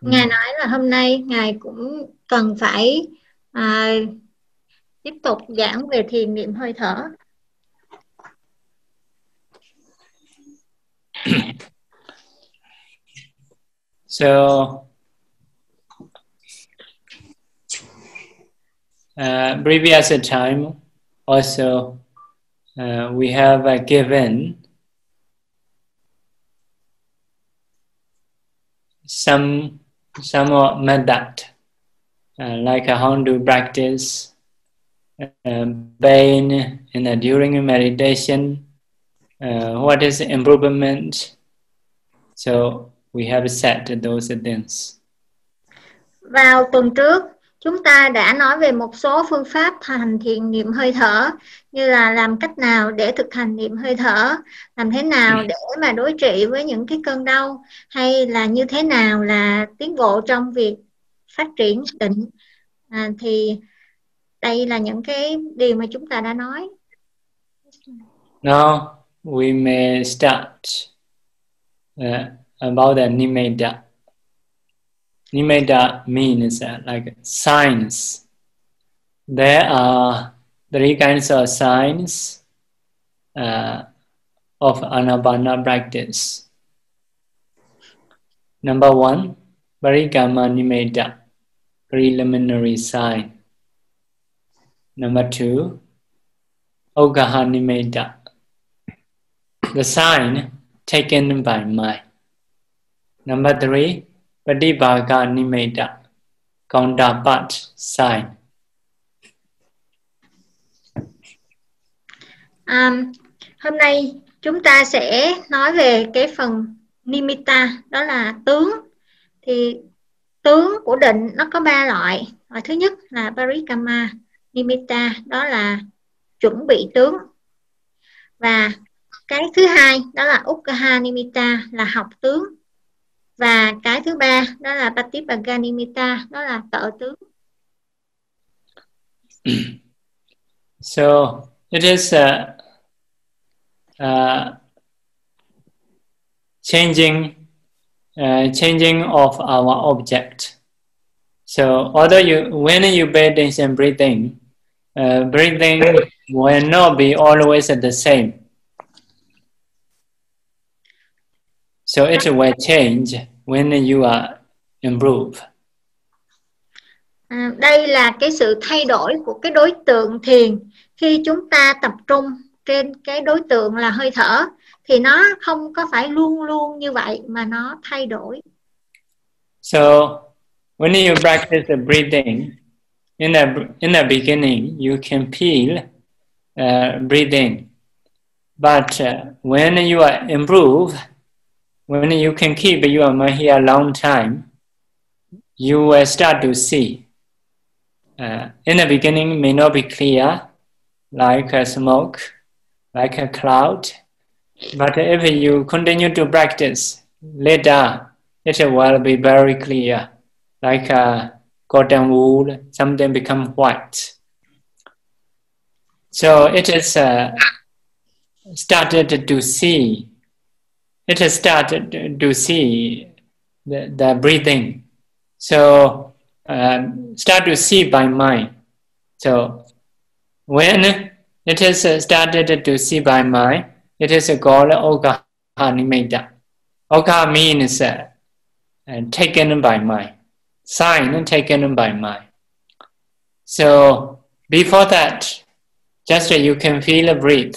ừ. ngài nói là hôm nay ngài cũng cần phải à, tiếp tục giảng về thiền niệm hơi thở so uh, previous time also uh, we have uh, given some some method uh, like how to practice um, pain in a, during meditation uh, what is improvement? So we have set those things. Vào tuần trước chúng ta đã nói về một số phương pháp hành thiền niệm hơi thở như là làm cách nào để thực hành niệm hơi thở làm thế nào để mà đối trị với những cái cơn đau hay là như thế nào là tiến bộ trong việc phát triển định. À, thì đây là những cái điều mà chúng ta đã nói. Now we may start uh, about the nimeda Nimeda means uh, like signs. There are three kinds of signs uh, of anapana practice. Number one, Parikama Nimeda, preliminary sign. Number two, Ogaha Nimeda, the sign taken by mind. Number three, Pratibhaga counterpart sign. Um, hôm nay chúng ta sẽ nói về cái phần nimitta đó là tướng. Thì tướng của định nó có ba loại. Loại thứ nhất là parikama nimitta đó là chuẩn bị tướng. Và cái thứ hai đó là ukkaha nimitta là học tướng và cái thứ ba đó là Patipaganimita đó là tự tướng. So it is uh, uh, changing uh, changing of our object. So although you when you pay attention breathing uh, breathing will not be always the same. So it will change when you are improve. À, đây là cái sự thay đổi của cái đối tượng thiền khi chúng ta tập trung trên cái đối tượng là hơi thở thì nó không có phải luôn luôn như vậy mà nó thay đổi. So when you practice the breathing in the in the beginning you can feel uh, breathing but uh, when you are improve when you can keep your mind here a long time, you will start to see. Uh, in the beginning, may not be clear, like a smoke, like a cloud. But if you continue to practice, later it will be very clear, like a cotton wool, something become white. So it is uh, started to see it has started to see the, the breathing. So um, start to see by mind. So when it has started to see by mind, it is called Oka Nimitta. Oka means uh, taken by mind, sign taken by mind. So before that, just you can feel a breathe,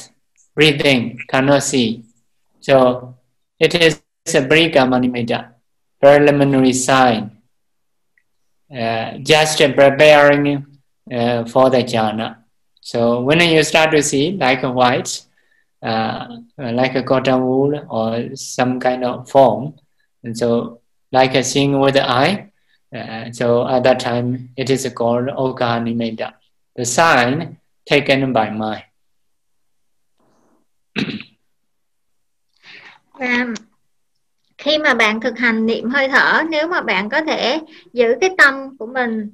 breathing, cannot see. So it is a Brighamanimeja, preliminary sign, uh, just preparing uh, for the jhana. So when you start to see like a white, uh, like a cotton wool or some kind of form, and so like a seeing with the eye, uh, so at that time it is called Okanimeda, the sign taken by mind. và khi mà bạn thực hành niệm hơi thở nếu mà bạn có thể giữ cái tâm của mình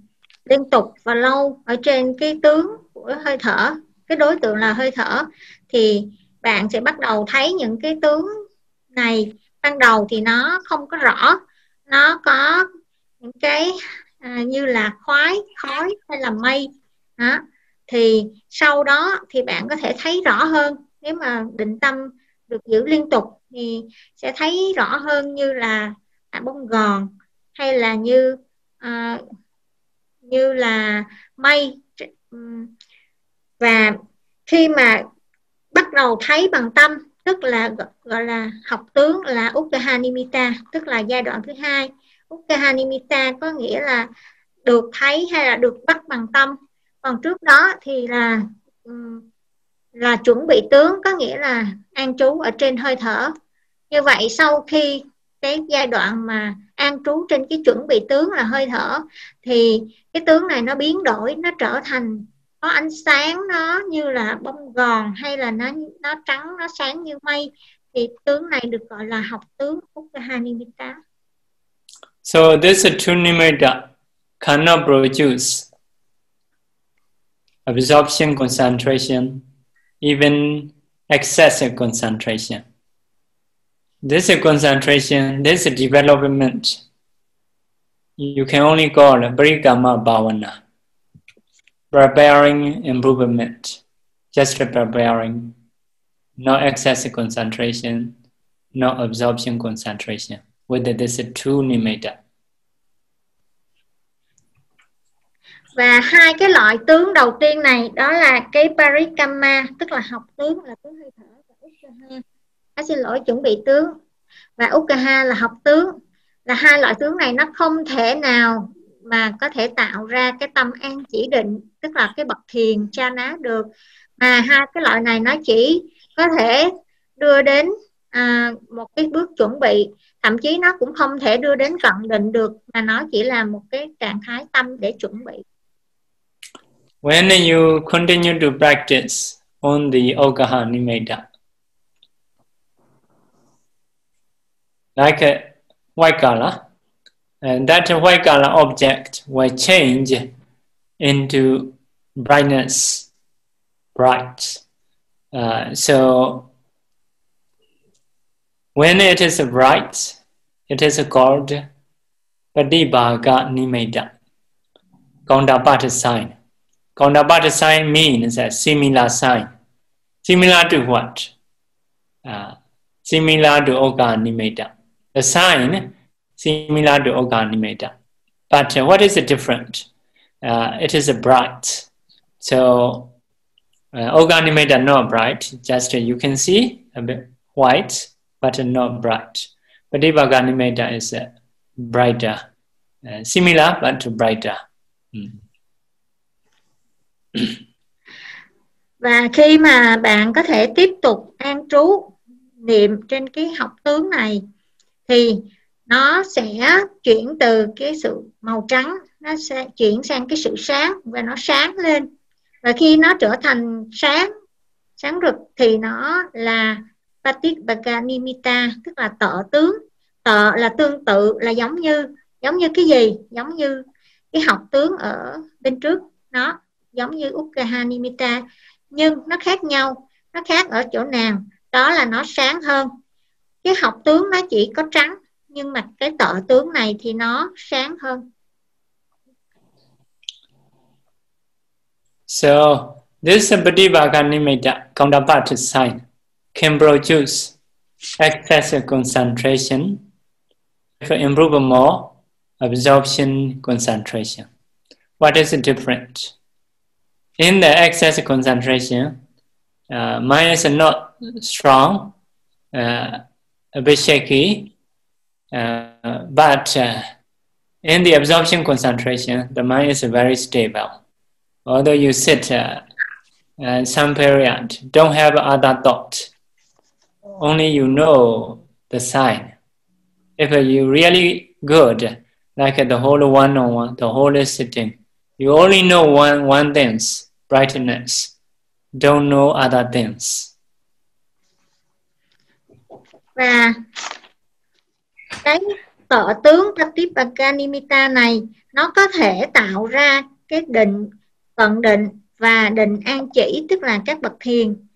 liên tục và lâu ở trên cái tướng của hơi thở cái đối tượng là hơi thở thì bạn sẽ bắt đầu thấy những cái tướng này ban đầu thì nó không có rõ. Nó có những cái à, như là khói khói hay là mây. Đó. Thì sau đó thì bạn có thể thấy rõ hơn nếu mà định tâm được giữ liên tục thì sẽ thấy rõ hơn như là à, bông gòn hay là như à, như là mây. Và khi mà bắt đầu thấy bằng tâm tức là gọi là học tướng là Ukkaha tức là giai đoạn thứ hai. Ukkaha có nghĩa là được thấy hay là được bắt bằng tâm. Còn trước đó thì là là chuẩn bị tướng có nghĩa là an trú ở trên hơi thở như vậy sau khi cái giai đoạn mà an trú trên cái chuẩn bị tướng là hơi thở thì cái tướng này nó biến đổi nó trở thành có ánh sáng nó như là bông gòn hay là nó nó trắng nó sáng như mây thì tướng này được gọi là học tướng Ukkahanimitta. So this Tunimeda cannot produce absorption concentration, even excessive concentration. This concentration, this development, you can only call Brigama Bhavana. preparing improvement, just preparing, no excessive concentration, no absorption concentration, with this two nimitta. Và hai cái loại tướng đầu tiên này đó là cái parikama tức là học tướng là tướng hơi thở và ukkaha. À, xin lỗi chuẩn bị tướng. Và Ukaha là học tướng. Là hai loại tướng này nó không thể nào mà có thể tạo ra cái tâm an chỉ định tức là cái bậc thiền cha ná được. Mà hai cái loại này nó chỉ có thể đưa đến à, một cái bước chuẩn bị. Thậm chí nó cũng không thể đưa đến cận định được mà nó chỉ là một cái trạng thái tâm để chuẩn bị. When you continue to practice on the Okaha Nimeda, like a white color, and that white color object will change into brightness, bright. Uh, so when it is bright, it is called Padibhaga Nimeda, counterpart sign. Counterpart sign means a similar sign. Similar to what? Uh, similar to Oka Nimeda. The sign similar to Oka Nimeda. But uh, what is the difference? Uh, it is a bright. So uh, Oganimate not bright, just uh, you can see a bit white, but not bright. But if Ivaganimate is uh, brighter, uh, similar but brighter. Mm. Và khi mà bạn có thể tiếp tục an trú niệm trên cái học tướng này thì nó sẽ chuyển từ cái sự màu trắng, nó sẽ chuyển sang cái sự sáng và nó sáng lên. Và khi nó trở thành sáng sáng rực thì nó là Patibhaganimita tức là tợ tướng. Tợ là tương tự, là giống như giống như cái gì? Giống như cái học tướng ở bên trước. Nó giống như Ukkahanimita nhưng nó khác nhau. Nó khác ở chỗ nào? Đó là nó sáng hơn cái học tướng nó chỉ có trắng nhưng mà cái tợ tướng này thì nó sáng hơn So this Patibhaga Nimitta counterpart sign can produce excessive concentration for improve more absorption concentration. What is the difference? In the excess concentration, uh, mind is not strong, uh, bit shaky, uh, but uh, in the absorption concentration, the mind is very stable although you sit uh, uh, some period, don't have other thought, only you know the sign. If you really good, like the whole one-on-one, the whole sitting, you only know one one things, brightness, don't know other things. Và cái tọ tướng Patipakanimita này nó có thể tạo ra cái định cận định và định an chỉ tức là các bậc thiền.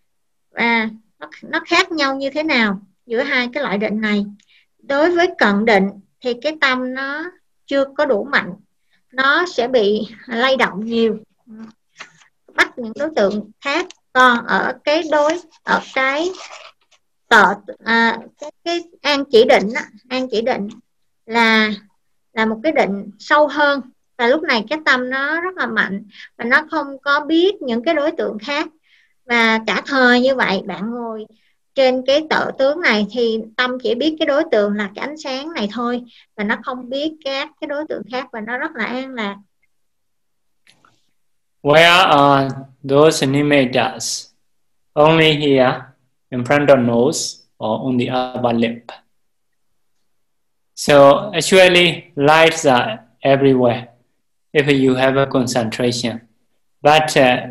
Và nó, nó khác nhau như thế nào giữa hai cái loại định này? Đối với cận định thì cái tâm nó chưa có đủ mạnh nó sẽ bị lay động nhiều bắt những đối tượng khác còn ở cái đối ở cái tợ à, cái, cái an chỉ định an chỉ định là là một cái định sâu hơn. Và lúc này cái tâm nó rất là mạnh và nó không có biết những cái đối tượng khác. Và cả thời như vậy bạn ngồi trên cái tự tướng này thì tâm chỉ biết cái đối tượng là cái ánh sáng này thôi và nó không biết các cái đối tượng khác và nó rất là an lạc. Where are those nimittas? Only here, in front of nose, or on the upper lip. So actually, lights are everywhere if you have a concentration. But uh,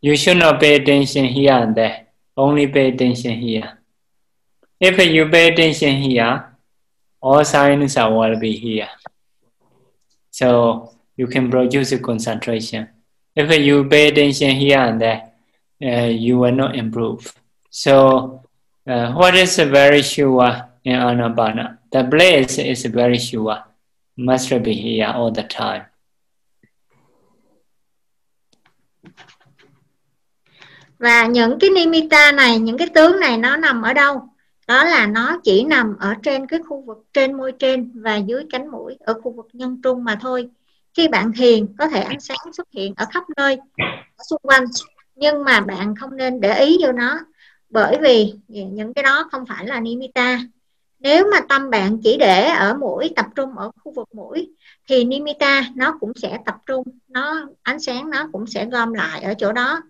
you should not pay attention here and there. Only pay attention here. If you pay attention here, all signs will be here. So you can produce a concentration. If you pay attention here and there, uh, you will not improve. So uh, what is very sure in Anapana? The place is very sure. Must be here all the time. và những cái nimitta này những cái tướng này nó nằm ở đâu đó là nó chỉ nằm ở trên cái khu vực trên môi trên và dưới cánh mũi ở khu vực nhân trung mà thôi khi bạn thiền có thể ánh sáng xuất hiện ở khắp nơi ở xung quanh nhưng mà bạn không nên để ý vô nó bởi vì những cái đó không phải là nimitta nếu mà tâm bạn chỉ để ở mũi, tập trung ở khu vực mũi, thì nimitta nó cũng sẽ tập trung, nó ánh sáng nó cũng sẽ gom lại ở chỗ đó.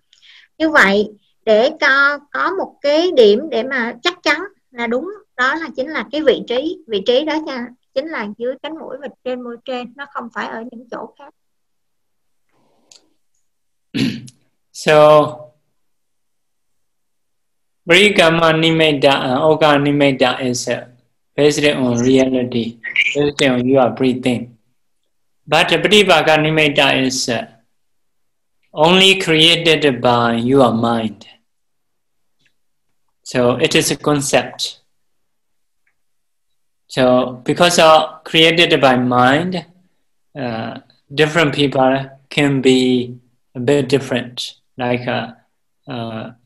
Như vậy, để cho có một cái điểm để mà chắc chắn là đúng, đó là chính là cái vị trí. Vị trí đó nha, chính là dưới cánh mũi và trên môi trên, nó không phải ở những chỗ khác. So Brigama Nimeda and Oga Nimeda is uh, based on reality, based on your breathing. But Pratipaka Nimeda is uh, only created by your mind. So it is a concept. So because of created by mind, uh, different people can be a bit different, like a, a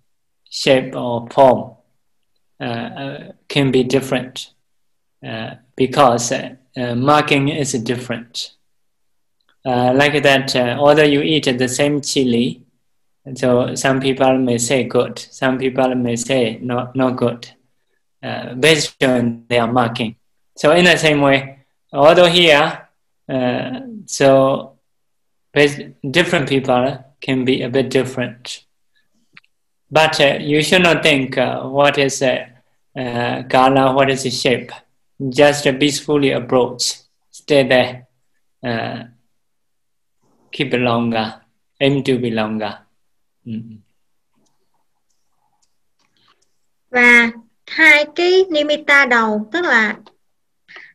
shape or form uh, uh, can be different uh, because uh, marking is different. Like that, although you eat the same chili, so some people may say good, some people may say not, not good, uh, based on their marking. So in the same way, although here, uh, so different people can be a bit different. But uh, you should not think uh, what is a uh, color, what is the shape. Just peacefully approach, stay there Uh, keep it longer, aim to be longer. Mm. -hmm. Và hai cái nimitta đầu tức là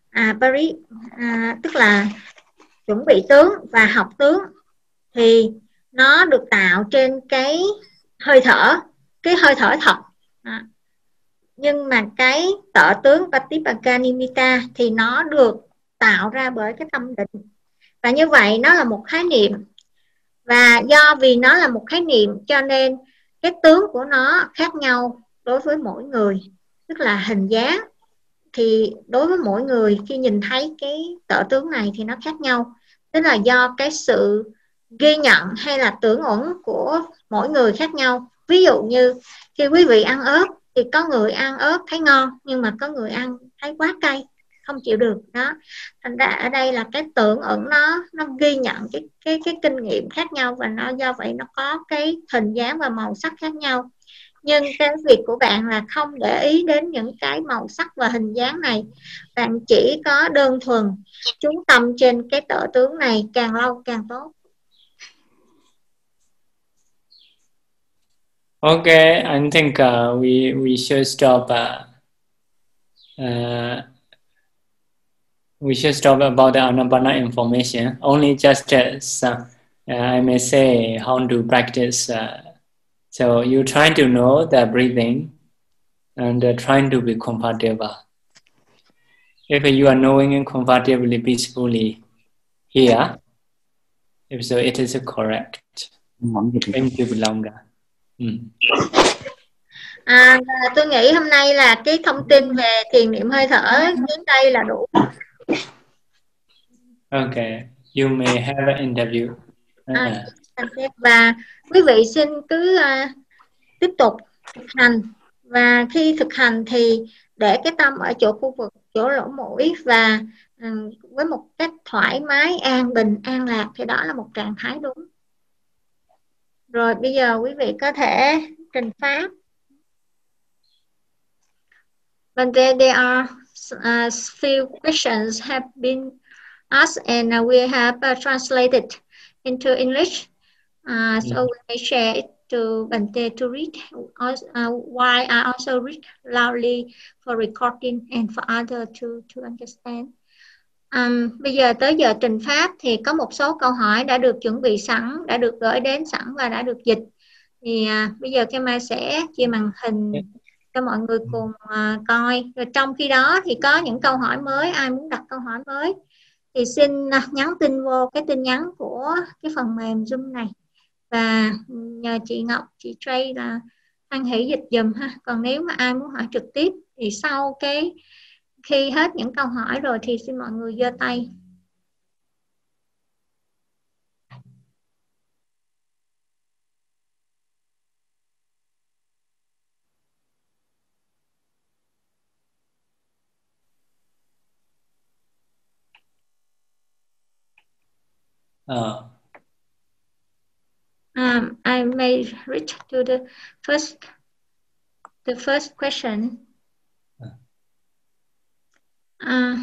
à, Paris à, tức là chuẩn bị tướng và học tướng thì nó được tạo trên cái hơi thở, cái hơi thở thật. À. nhưng mà cái tợ tướng Patipaka Nimitta thì nó được tạo ra bởi cái tâm định. Và như vậy nó là một khái niệm. Và do vì nó là một khái niệm cho nên cái tướng của nó khác nhau đối với mỗi người. Tức là hình dáng thì đối với mỗi người khi nhìn thấy cái tợ tướng này thì nó khác nhau. Tức là do cái sự ghi nhận hay là tưởng ẩn của mỗi người khác nhau. Ví dụ như, khi quý vị ăn ớt thì có người ăn ớt thấy ngon, nhưng mà có người ăn thấy quá cay, không chịu được, đó. Thành ra ở đây là cái tưởng ẩn nó nó ghi nhận cái cái cái kinh nghiệm khác nhau và nó, do vậy nó có cái hình dáng và màu sắc khác nhau. Nhưng cái việc của bạn là không để ý đến những cái màu sắc và hình dáng này. Bạn chỉ có đơn thuần, chú tâm trên cái tợ tướng này càng lâu càng tốt. Okay, I think uh, we we should stop uh, uh, we should stop about the anapana information. Only just as uh, I may say how to practice. Uh, so you try to know the breathing and uh, trying to be comfortable. If you are knowing and comfortably, peacefully, here. If so, it is correct. Thank you, Longa. Mm. À, tôi nghĩ hôm nay là cái thông tin về thiền niệm hơi thở đến đây là đủ. Okay, you may have an interview. Uh, à, và quý vị xin cứ uh, tiếp tục thực hành và khi thực hành thì để cái tâm ở chỗ khu vực chỗ lỗ mũi và um, với một cách thoải mái an bình an lạc thì đó là một trạng thái đúng rồi bây giờ quý vị có thể trình pháp But there, there are uh, few questions have been asked and uh, we have uh, translated into English. Uh, so mm. we may share it to Bante to read. Also, uh, why I also read loudly for recording and for other to to understand. Um, bây giờ tới giờ trình pháp thì có một số câu hỏi đã được chuẩn bị sẵn, đã được gửi đến sẵn và đã được dịch. Thì uh, bây giờ Kema sẽ chia màn hình cho mọi người cùng uh, coi. Rồi trong khi đó thì có những câu hỏi mới, ai muốn đặt câu hỏi mới thì xin uh, nhắn tin vô cái tin nhắn của cái phần mềm Zoom này và nhờ chị Ngọc, chị Trey là ăn hỷ dịch dùm ha. Còn nếu mà ai muốn hỏi trực tiếp thì sau cái khi hết những câu hỏi rồi thì xin mọi người giơ tay Uh. Um, I may reach to the first the first question. Uh,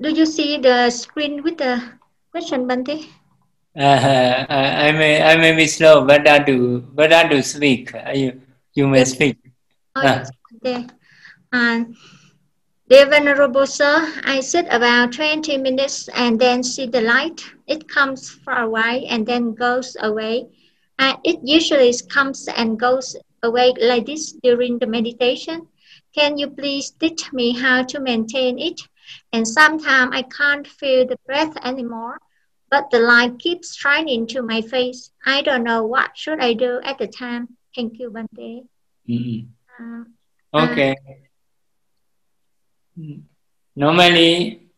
do you see the screen with the question, Bante? Uh, I, may I may be slow, but I do but I do speak. You you may speak. Oh, uh. yes, okay. Uh, dear Venerable Sir, I sit about 20 minutes and then see the light. It comes far away and then goes away. And it usually comes and goes away like this during the meditation. Can you please teach me how to maintain it? And sometimes I can't feel the breath anymore, but the light keeps shining to my face. I don't know what should I do at the time. Thank you, Bante. Mm-hmm. Uh, okay. Uh, Normally,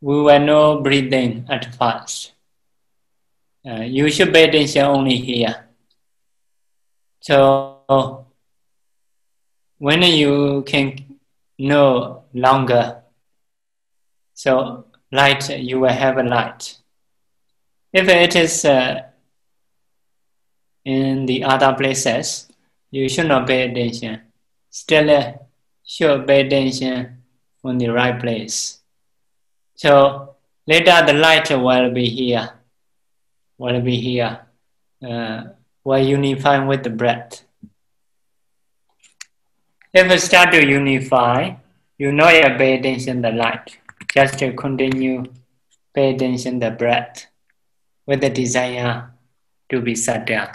we were know breathing at first. Uh, you should pay attention only here. So when you can know longer, so light, you will have a light. If it is uh, in the other places, you should not pay attention. Still, uh, should pay attention on the right place. So later the light will be here, will be here, uh, will unify with the breath. If it start to unify, you know you pay attention to the light. Just to continue pay attention the breath with the desire to be subtle.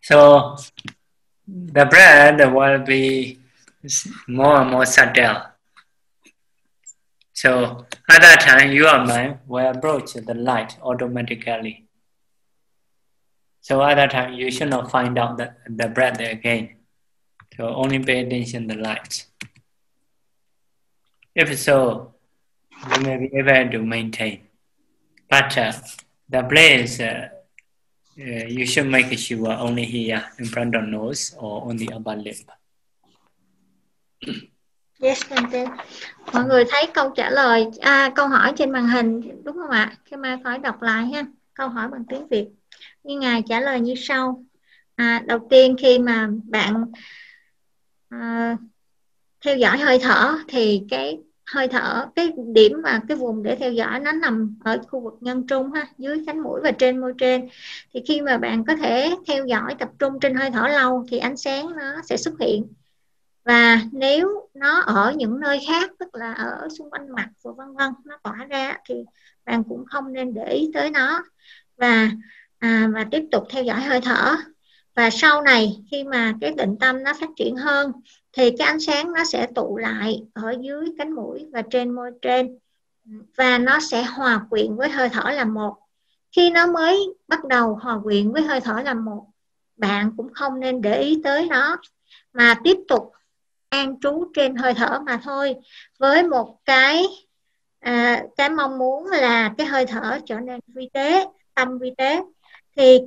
So the breath will be more and more subtle. So at that time, your mind will approach the light automatically. So at that time, you should not find out the, the breath again. So only pay attention to the light. If so, you may be able to maintain. But uh, the place, uh, uh, you should make sure only here in front of nose or on the upper lip. Yes, Bante. Mọi người thấy câu trả lời, à, câu hỏi trên màn hình đúng không ạ? Khi mai khỏi đọc lại ha. Câu hỏi bằng tiếng Việt. Như ngài trả lời như sau. À, đầu tiên khi mà bạn à, theo dõi hơi thở thì cái hơi thở cái điểm và cái vùng để theo dõi nó nằm ở khu vực nhân trung ha dưới cánh mũi và trên môi trên. Thì khi mà bạn có thể theo dõi tập trung trên hơi thở lâu thì ánh sáng nó sẽ xuất hiện. Và nếu nó ở những nơi khác tức là ở xung quanh mặt và vân vân nó tỏa ra thì bạn cũng không nên để ý tới nó. Và à, và tiếp tục theo dõi hơi thở và sau này khi mà cái định tâm nó phát triển hơn thì cái ánh sáng nó sẽ tụ lại ở dưới cánh mũi và trên môi trên. Và nó sẽ hòa quyện với hơi thở là một. Khi nó mới bắt đầu hòa quyện với hơi thở là một bạn cũng không nên để ý tới nó mà tiếp tục an trú trên hơi thở mà thôi. Với một cái à, cái mong muốn là cái hơi thở trở nên vi tế tâm vi tế thì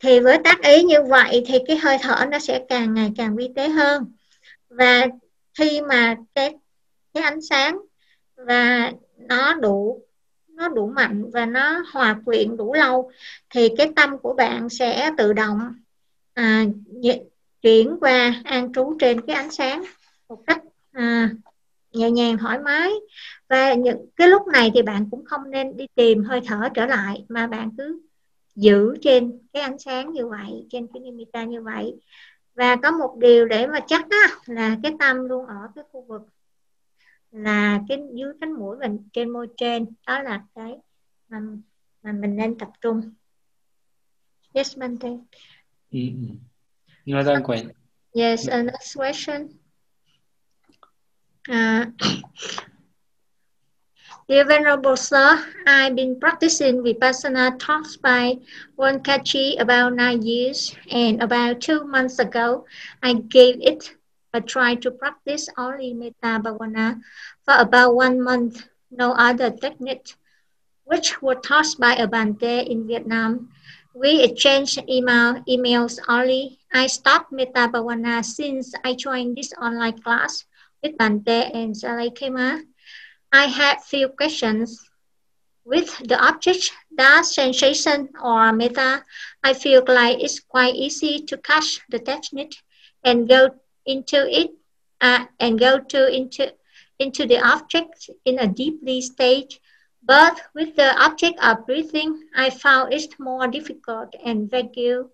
thì với tác ý như vậy thì cái hơi thở nó sẽ càng ngày càng vi tế hơn. Và khi mà cái cái ánh sáng và nó đủ nó đủ mạnh và nó hòa quyện đủ lâu thì cái tâm của bạn sẽ tự động à, chuyển qua an trú trên cái ánh sáng một cách à, nhẹ nhàng thoải mái. Và những cái lúc này thì bạn cũng không nên đi tìm hơi thở trở lại mà bạn cứ giữ trên cái ánh sáng như vậy trên cái nimitta như vậy. Và có một điều để mà chắc á, là cái tâm luôn ở cái khu vực là cái dưới cánh mũi và trên môi trên. Đó là cái mà, mà mình nên tập trung. Yes Mante. Mm-hmm. another question yes next question. Uh, Dear Venerable Sir, I've been practicing Vipassana talks by Wankachi about nine years, and about two months ago, I gave it a try to practice only Metta Bhavana for about one month, no other technique, which were taught by a Bante in Vietnam. We exchanged email, emails only. I stopped Metta Bhavana since I joined this online class with Bante and Salakema. I have few questions. With the object, that sensation or meta, I feel like it's quite easy to catch the technique and go into it uh, and go to into into the object in a deeply stage. But with the object of breathing, I found it more difficult and vague.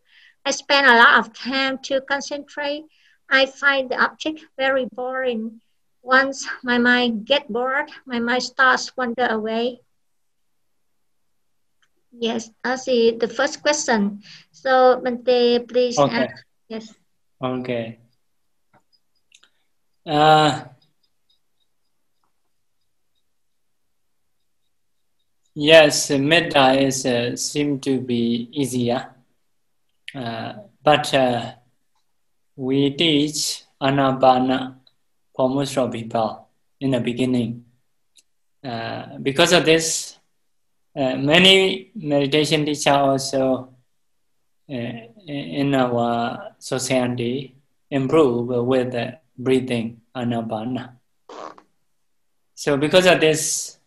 I spend a lot of time to concentrate. I find the object very boring once my mind get bored, my mind starts wander away. Yes, I see the first question. So, Bante, please okay. Ask. Yes. Okay. Uh, yes, metta is uh, seem to be easier, uh, but uh, we teach anapana for most of people in the beginning. Uh, because of this, uh, many meditation teachers also uh, in our society improve with the breathing anapana. So because of this,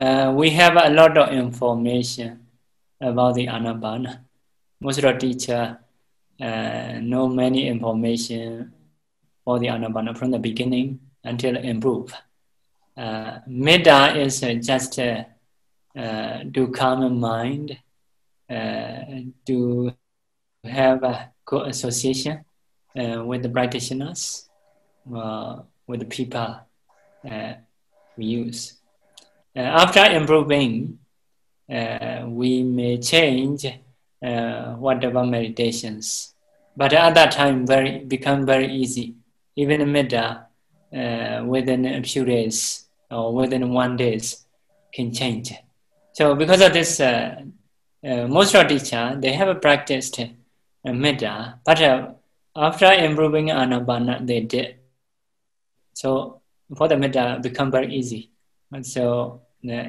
uh, we have a lot of information about the anapana. Most of the teachers uh, know many information for the anapana from the beginning until improve. Uh, is uh, just uh, uh, to calm the mind, to have a good association uh, with the practitioners, uh, with the people uh, we use. After improving, we may change whatever meditations, but at that time, very become very easy even in metta, uh, within a few days or within one days can change. So because of this, uh, uh, most of teacher they have practiced uh, metta, but after improving anapana, they did. So for the metta become very easy. And so uh,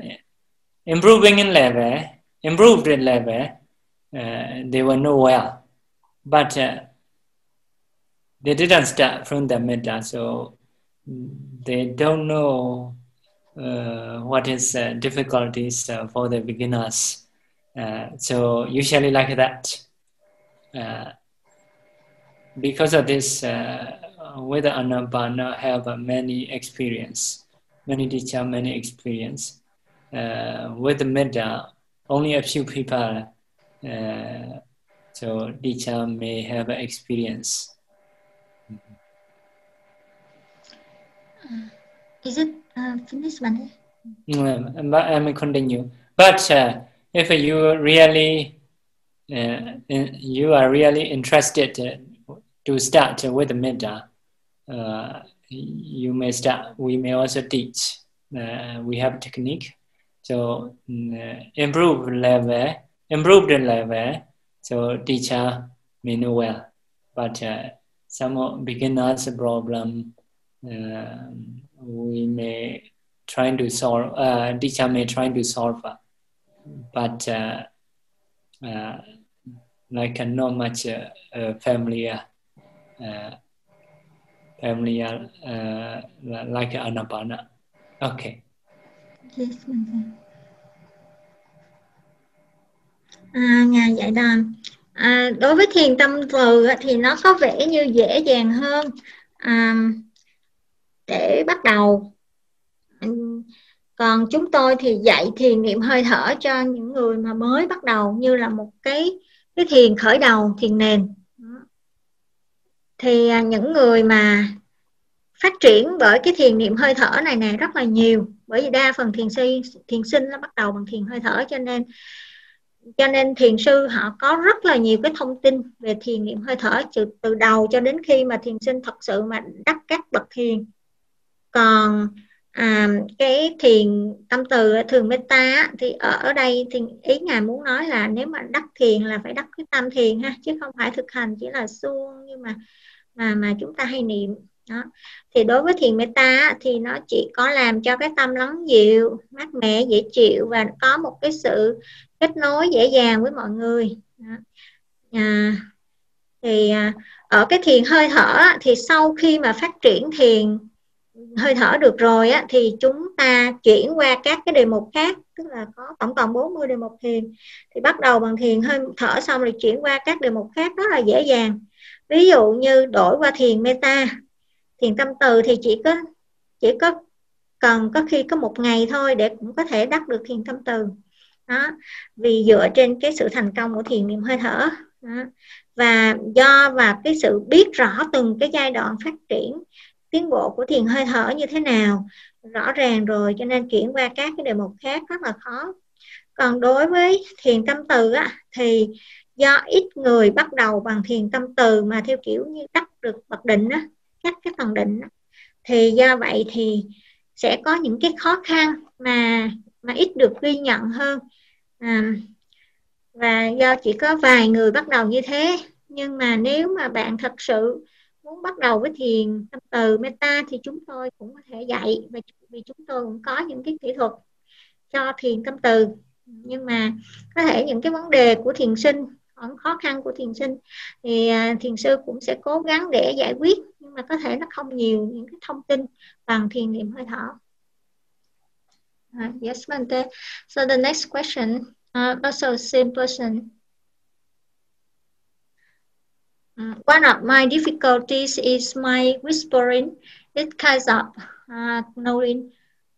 improving in level, improved in level, uh, they were know well, but uh, they didn't start from the metta, so they don't know uh, what is uh, difficulties uh, for the beginners. Uh, so usually like that. Uh, because of this, uh, with the anapana have many experience, many teacher, many experience. with the metta, only a few people, so teacher may have experience. Is it uh, finished, Bante? Mm, I may continue. But uh, if you really, uh, you are really interested to start with metta, uh, you may start. We may also teach. Uh, we have technique. So uh, improve level, improve the level. So teacher may know well, but uh, some beginners problem uh, we may trying uh, to solve. Uh, teacher may trying to solve, but uh, uh, like uh, not much uh, familiar. familiar uh, like anapana. Okay. Yes, à, ngài dạy đàn à, đối với thiền tâm từ thì nó có vẻ như dễ dàng hơn à, để bắt đầu. Còn chúng tôi thì dạy thiền niệm hơi thở cho những người mà mới bắt đầu như là một cái cái thiền khởi đầu thiền nền. Thì à, những người mà phát triển bởi cái thiền niệm hơi thở này nè rất là nhiều. Bởi vì đa phần thiền sư thiền sinh nó bắt đầu bằng thiền hơi thở cho nên cho nên thiền sư họ có rất là nhiều cái thông tin về thiền niệm hơi thở từ, từ đầu cho đến khi mà thiền sinh thật sự mà đắc các bậc thiền còn à, cái thiền tâm từ thường meta thì ở, ở đây thì ý ngài muốn nói là nếu mà đắc thiền là phải đắc cái tâm thiền ha chứ không phải thực hành chỉ là suông nhưng mà mà mà chúng ta hay niệm. Đó. Thì đối với thiền meta thì nó chỉ có làm cho cái tâm lắng dịu mát mẻ dễ chịu và có một cái sự kết nối dễ dàng với mọi người. Đó. À, thì à, ở cái thiền hơi thở thì sau khi mà phát triển thiền hơi thở được rồi á, thì chúng ta chuyển qua các cái đề mục khác tức là có tổng cộng 40 đề mục thiền. Thì bắt đầu bằng thiền hơi thở xong rồi chuyển qua các đề mục khác rất là dễ dàng. Ví dụ như đổi qua thiền meta thiền tâm từ thì chỉ có chỉ có cần có khi có một ngày thôi để cũng có thể đắc được thiền tâm từ. Đó vì dựa trên cái sự thành công của thiền niệm hơi thở đó. và do và cái sự biết rõ từng cái giai đoạn phát triển tiến bộ của thiền hơi thở như thế nào? Rõ ràng rồi cho nên chuyển qua các cái đề mục khác rất là khó. Còn đối với thiền tâm từ á, thì do ít người bắt đầu bằng thiền tâm từ mà theo kiểu như đắc được bậc định á, các cái tầng định á, thì do vậy thì sẽ có những cái khó khăn mà mà ít được ghi nhận hơn. À, và do chỉ có vài người bắt đầu như thế nhưng mà nếu mà bạn thật sự muốn bắt đầu với thiền tâm từ meta thì chúng tôi cũng có thể dạy và vì chúng tôi cũng có những cái kỹ thuật cho thiền tâm từ. Nhưng mà có thể những cái vấn đề của thiền sinh những khó khăn của thiền sinh thì à, thiền sư cũng sẽ cố gắng để giải quyết nhưng mà có thể nó không nhiều những cái thông tin bằng thiền niệm hơi thở. Uh, yes Mante. so the next question uh, also same person one of my difficulties is my whispering. It kinds of uh, knowing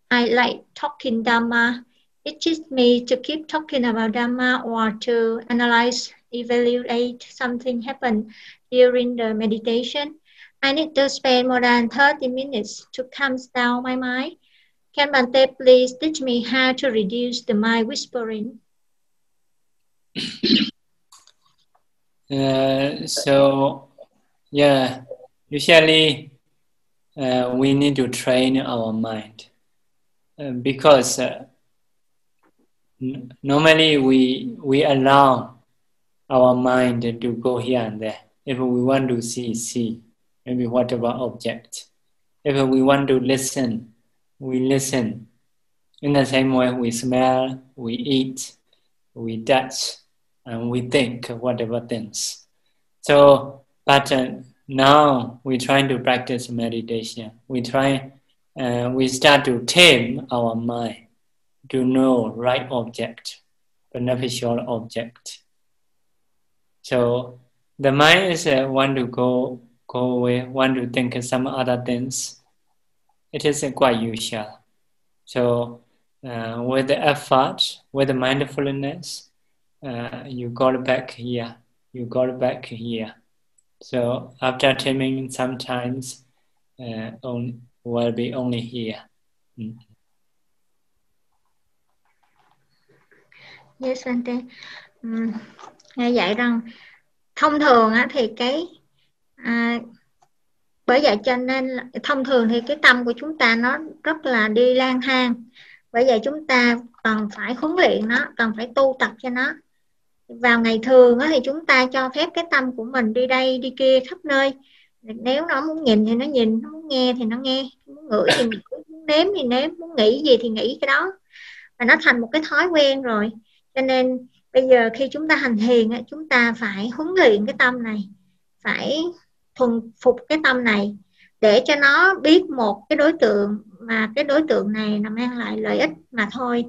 I like talking Dhamma. It teaches me to keep talking about Dharma or to analyze, evaluate something happen during the meditation. I need to spend more than 30 minutes to calm down my mind. Can Bante please teach me how to reduce the mind whispering? Uh, so, yeah, usually uh, we need to train our mind uh, because uh, n- normally we we allow our mind to go here and there. If we want to see, see, maybe whatever object. If we want to listen, we listen. In the same way, we smell, we eat, we touch, and we think whatever things. So, but uh, now we try to practice meditation. We try, uh, we start to tame our mind to know right object, beneficial object. So the mind is uh, want to go go away, want to think some other things. It is uh, quite usual. So uh, with the effort, with the mindfulness, uh, you got back here, you got back here. So after timing, sometimes uh, on, will be only here. Mm. Yes, Bante. Um, hmm. nghe dạy rằng thông thường á, thì cái à, bởi vậy cho nên thông thường thì cái tâm của chúng ta nó rất là đi lang thang bởi vậy chúng ta cần phải huấn luyện nó cần phải tu tập cho nó vào ngày thường thì chúng ta cho phép cái tâm của mình đi đây đi kia khắp nơi. Nếu nó muốn nhìn thì nó nhìn, nó muốn nghe thì nó nghe. Muốn ngửi thì ngửi, muốn nếm thì nếm, muốn nghĩ gì thì nghĩ cái đó. Và nó thành một cái thói quen rồi. Cho nên bây giờ khi chúng ta hành thiền chúng ta phải huấn luyện cái tâm này, phải thuần phục cái tâm này để cho nó biết một cái đối tượng mà cái đối tượng này nó mang lại lợi ích mà thôi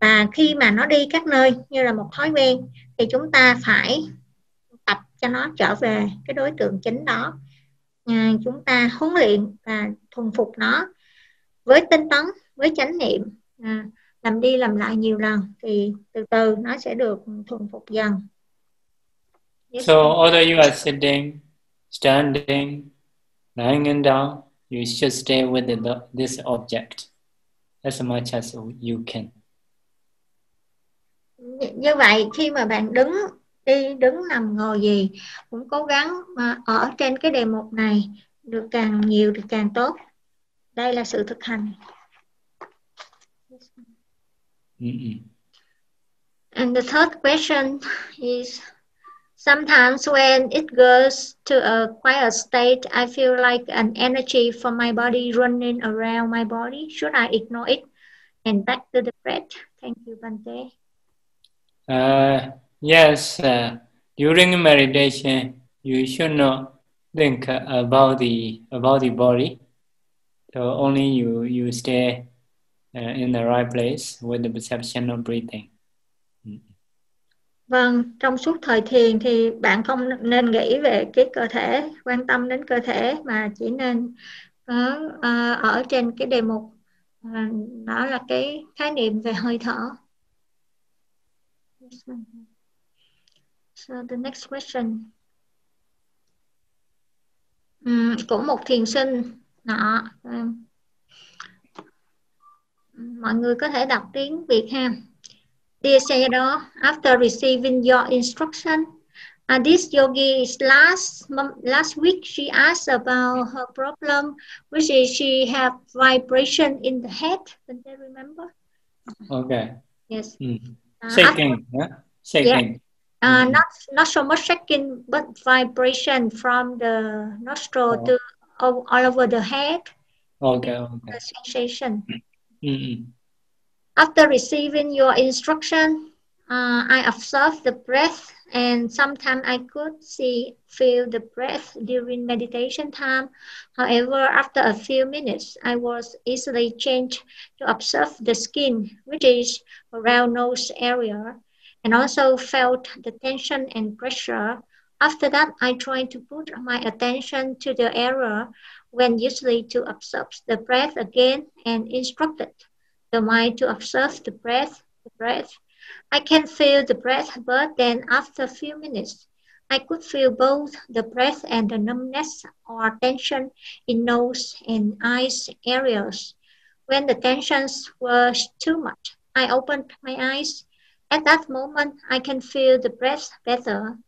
và khi mà nó đi các nơi như là một thói quen thì chúng ta phải tập cho nó trở về cái đối tượng chính đó. À, chúng ta huấn luyện và thuần phục nó với tinh tấn với chánh niệm. À, làm đi làm lại nhiều lần thì từ từ nó sẽ được thuần phục dần. Yes. so although you are sitting standing lying down you should stay with the, this object as much as you can. Như vậy khi mà bạn đứng đi đứng nằm ngồi gì cũng cố gắng mà ở trên cái đề mục này được càng nhiều thì càng tốt. Đây là sự thực hành. Mm-mm. And the third question is sometimes when it goes to a quiet state, I feel like an energy from my body running around my body. Should I ignore it and back to the breath? Thank you, Bante. Uh, yes, uh, during meditation, you should not think about the about the body. So only you you stay uh, in the right place with the perception of breathing. Vâng, trong suốt thời thiền thì bạn không nên nghĩ về cái cơ thể, quan tâm đến cơ thể mà chỉ nên ở ở trên cái đề mục ờ, đó là cái khái niệm về hơi thở. So the next question. Ừ, um, cũng một thiền sinh nọ um, mọi người có thể đọc tiếng Việt ha. Dear Sayadaw, after receiving your instruction, uh, this yogi last last week she asked about her problem, which is she have vibration in the head. Can they remember? Okay. Yes. Mm. Uh, shaking. After, yeah. Shaking. Yeah. Uh, mm. Not not so much shaking, but vibration from the nostril oh. to all, all over the head. Okay. okay. The sensation. Mm-hmm. After receiving your instruction, uh, I observed the breath and sometimes I could see, feel the breath during meditation time. However, after a few minutes, I was easily changed to observe the skin, which is around nose area, and also felt the tension and pressure. After that, I tried to put my attention to the area when usually to observe the breath again and instructed the mind to observe the breath, the breath. I can feel the breath, but then after a few minutes, I could feel both the breath and the numbness or tension in nose and eyes areas. When the tensions were too much, I opened my eyes. At that moment, I can feel the breath better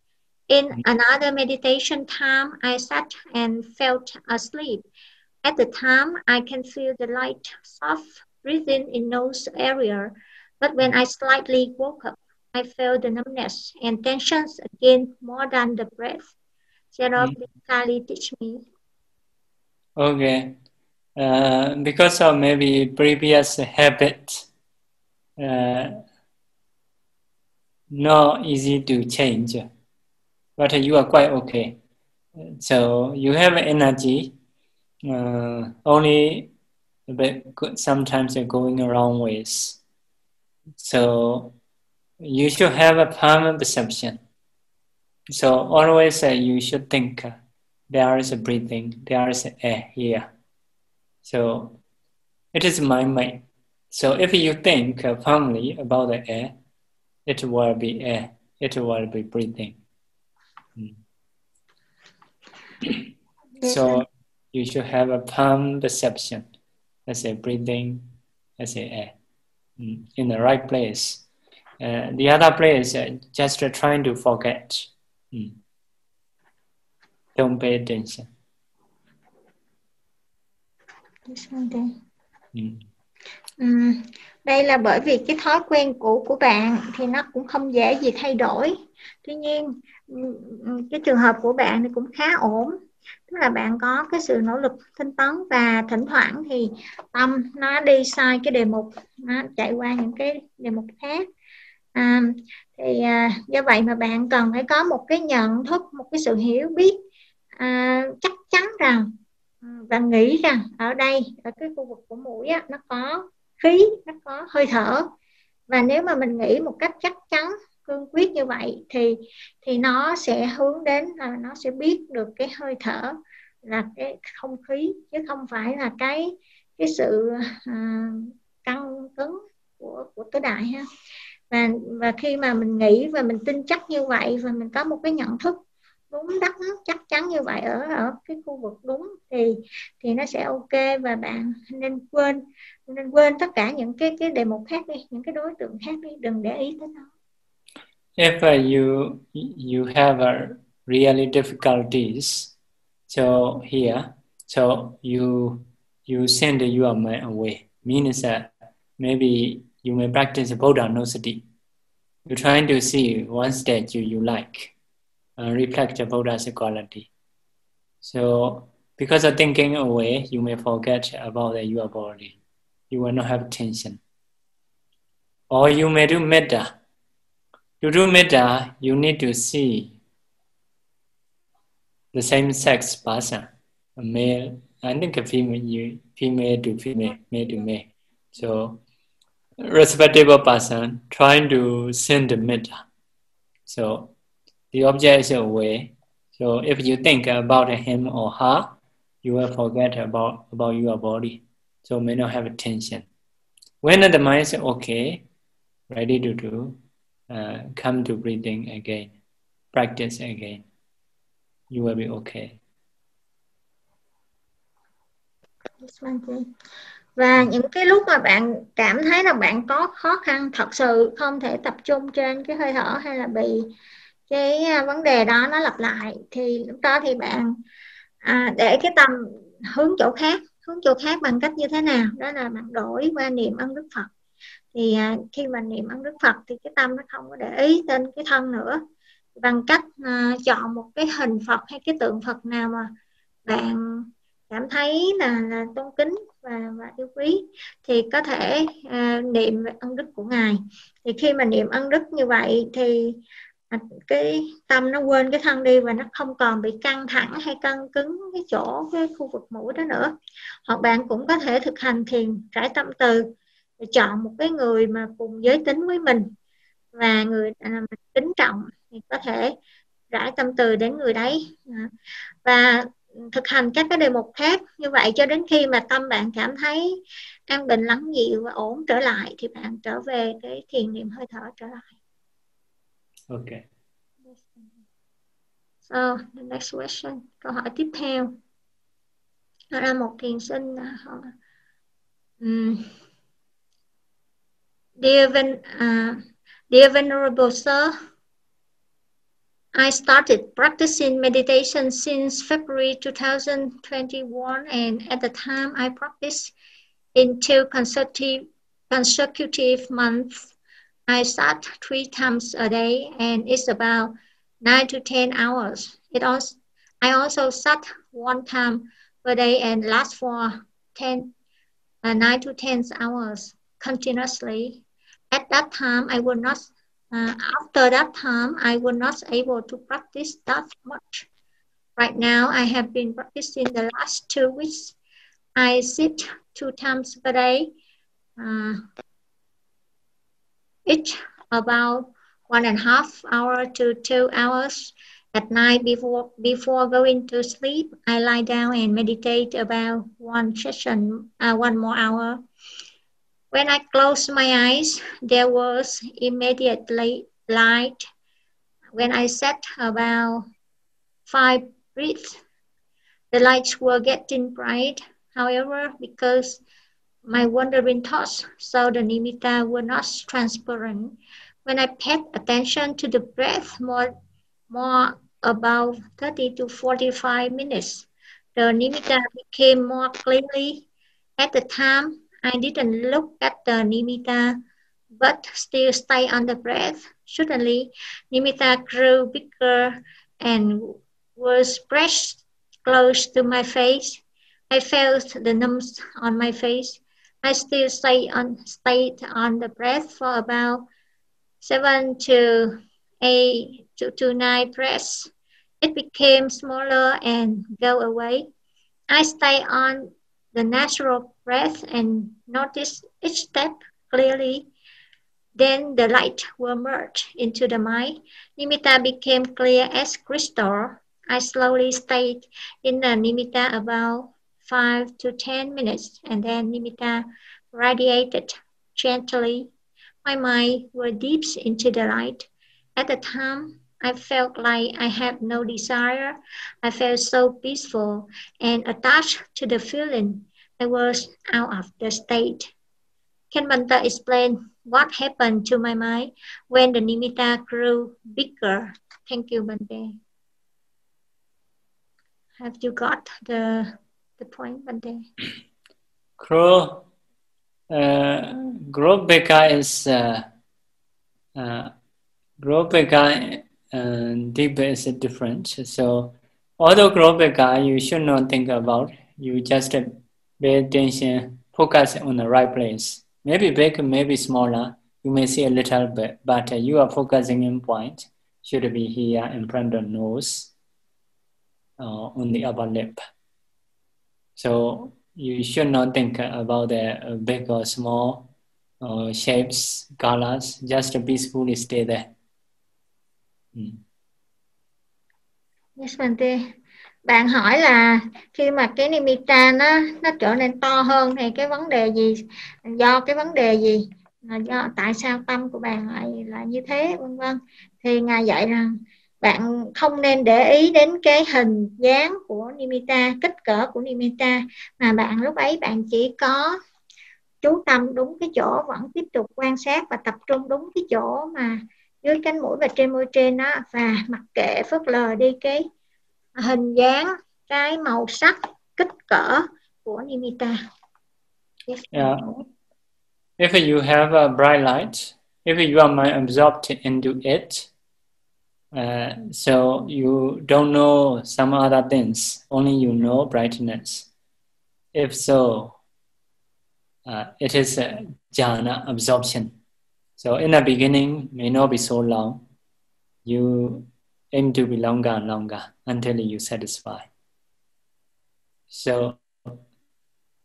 in another meditation time, I sat and felt asleep. At the time, I can feel the light, soft breathing in nose area. But when I slightly woke up, I felt the numbness and tensions again more than the breath. Sarah, mm. kindly teach me. Okay. Uh, because of maybe previous habit, uh, not easy to change but you are quite okay. So you have energy, uh, only but sometimes you're going around ways. So you should have a permanent perception. So always uh, you should think uh, there is a breathing, there is air here. So it is my mind. So if you think uh, firmly about the air, it will be air, it will be breathing. so you should have a palm perception, let's say breathing, let's say air, mm, in the right place. Uh, the other place, uh, just uh, trying to forget. Mm. Don't pay attention. Mm. đây? Um, Đây là bởi vì cái thói quen cũ của bạn thì nó cũng không dễ gì thay đổi. Tuy nhiên cái trường hợp của bạn thì cũng khá ổn tức là bạn có cái sự nỗ lực tinh tấn và thỉnh thoảng thì tâm nó đi sai cái đề mục nó chạy qua những cái đề mục khác. À, thì à, do vậy mà bạn cần phải có một cái nhận thức một cái sự hiểu biết à, chắc chắn rằng ừ, và nghĩ rằng ở đây ở cái khu vực của mũi á, nó có khí nó có hơi thở. Và nếu mà mình nghĩ một cách chắc chắn cương quyết như vậy thì thì nó sẽ hướng đến là nó sẽ biết được cái hơi thở là cái không khí chứ không phải là cái cái sự à, căng cứng của của tứ đại ha. Và và khi mà mình nghĩ và mình tin chắc như vậy và mình có một cái nhận thức đúng đắn chắc chắn như vậy ở ở cái khu vực đúng thì thì nó sẽ ok. Và bạn nên quên nên quên tất cả những cái cái đề mục khác đi những cái đối tượng khác đi đừng để ý tới nó. If uh, you you have uh, really difficulties so here so you you send your mind away means that maybe you may practice Buddha no sati you're trying to see one statue you like uh, reflect the Buddha's quality. So because of thinking away you may forget about your body you will not have tension. Or you may do metta to do metta, you need to see the same sex person, a male, I think a female, female to female, male to male. So, respectable person trying to send the metta. So, the object is away. So, if you think about him or her, you will forget about, about your body. So, may not have attention. When the mind is okay, ready to do, uh, come to breathing again, practice again, you will be okay. Và những cái lúc mà bạn cảm thấy là bạn có khó khăn thật sự không thể tập trung trên cái hơi thở hay là bị cái à, vấn đề đó nó lặp lại thì lúc đó thì bạn à, để cái tâm hướng chỗ khác hướng chỗ khác bằng cách như thế nào? Đó là bạn đổi qua niệm ân đức phật thì à, khi mà niệm ân đức phật thì cái tâm nó không có để ý tên cái thân nữa. Bằng cách à, chọn một cái hình phật hay cái tượng phật nào mà bạn cảm thấy là, là tôn kính và, và yêu quý thì có thể à, niệm về ân đức của ngài. Thì khi mà niệm ân đức như vậy thì à, cái tâm nó quên cái thân đi và nó không còn bị căng thẳng hay căng cứng cái chỗ cái khu vực mũi đó nữa. Hoặc bạn cũng có thể thực hành thiền trải tâm từ chọn một cái người mà cùng giới tính với mình và người à, mình kính trọng thì có thể rải tâm từ đến người đấy à, và thực hành các cái đề mục khác như vậy cho đến khi mà tâm bạn cảm thấy an bình lắng dịu và ổn trở lại thì bạn trở về cái thiền niệm hơi thở trở lại. Okay. So, the next question. Câu hỏi tiếp theo. Đó là một thiền sinh um, Dear, Ven dear Venerable Sir, I started practicing meditation since February 2021 and at the time I practiced in two consecutive, months. I sat three times a day and it's about nine to 10 hours. It also, I also sat one time per day and last for 10, uh, 9 to 10 hours continuously at that time I was not uh, after that time I was not able to practice that much. Right now I have been practicing the last two weeks. I sit two times per day, uh, each about one and a half hour to two hours at night before before going to sleep. I lie down and meditate about one session, uh, one more hour. When I closed my eyes, there was immediately light. When I sat about five breaths, the lights were getting bright. However, because my wandering thoughts saw the nimitta were not transparent, when I paid attention to the breath more, more about 30 to 45 minutes, the nimitta became more clearly At the time, I didn't look at the nimitta, but still stay on the breath. Suddenly, nimitta grew bigger and was pressed close to my face. I felt the numbs on my face. I still stay on, stayed on the breath for about seven to eight to, to nine breaths. It became smaller and go away. I stay on the natural breath and notice each step clearly. Then the light will merge into the mind. Nimitta became clear as crystal. I slowly stayed in the nimitta about five to ten minutes, and then nimitta radiated gently. My mind were deep into the light. At the time, I felt like I had no desire. I felt so peaceful and attached to the feeling. I was out of the state. Can Banta explain what happened to my mind when the nimitta grew bigger? Thank you, Bante. Have you got the the point, Bante? Grow, uh, grow bigger is uh, uh, grow bigger and deep is different. So although bigger, you should not think about. You just pay attention, focus on the right place. Maybe big, maybe smaller. You may see a little bit, but you are focusing in point. Should be here in front of nose, uh, on the upper lip. So you should not think about the big or small uh, shapes, colors. Just peacefully stay there. Ừ. Yes, Bante. Bạn hỏi là khi mà cái nimitta nó nó trở nên to hơn thì cái vấn đề gì do cái vấn đề gì? Là do tại sao tâm của bạn lại là như thế vân vân. Thì ngài dạy rằng bạn không nên để ý đến cái hình dáng của nimitta kích cỡ của nimitta mà bạn lúc ấy bạn chỉ có chú tâm đúng cái chỗ vẫn tiếp tục quan sát và tập trung đúng cái chỗ mà dưới cánh mũi và trên môi trên đó và mặc kệ phớt lờ đi cái hình dáng cái màu sắc kích cỡ của nimitta yes. yeah. if you have a bright light if you are absorbed into it uh, so you don't know some other things only you know brightness if so uh, it is a jhana absorption So in the beginning may not be so long. You aim to be longer and longer until you satisfy. So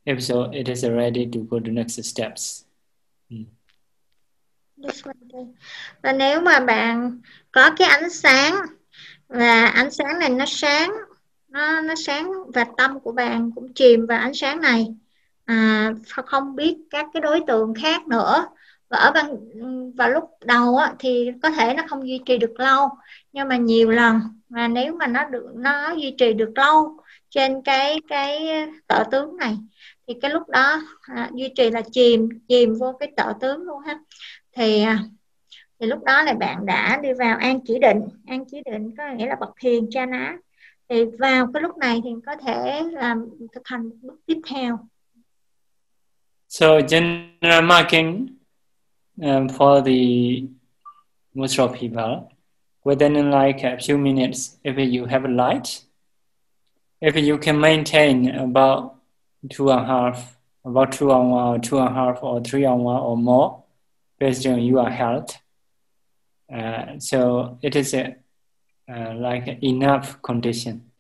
if so, it is ready to go to next steps. Mm. Và nếu mà bạn có cái ánh sáng và ánh sáng này nó sáng nó nó sáng và tâm của bạn cũng chìm vào ánh sáng này à, không biết các cái đối tượng khác nữa và ở ban và lúc đầu á, thì có thể nó không duy trì được lâu. Nhưng mà nhiều lần mà nếu mà nó được nó duy trì được lâu trên cái cái tợ tướng này thì cái lúc đó à, duy trì là chìm chìm vô cái tợ tướng luôn ha. Thì à, thì lúc đó là bạn đã đi vào an chỉ định. An chỉ định có nghĩa là bậc thiền cha ná. Thì vào cái lúc này thì có thể làm thực hành bước tiếp theo. So general marking um, for the most of people within like a few minutes if you have a light if you can maintain about two and a half about two hour two and a half or three hour or more based on your health uh, so it is a uh, like enough condition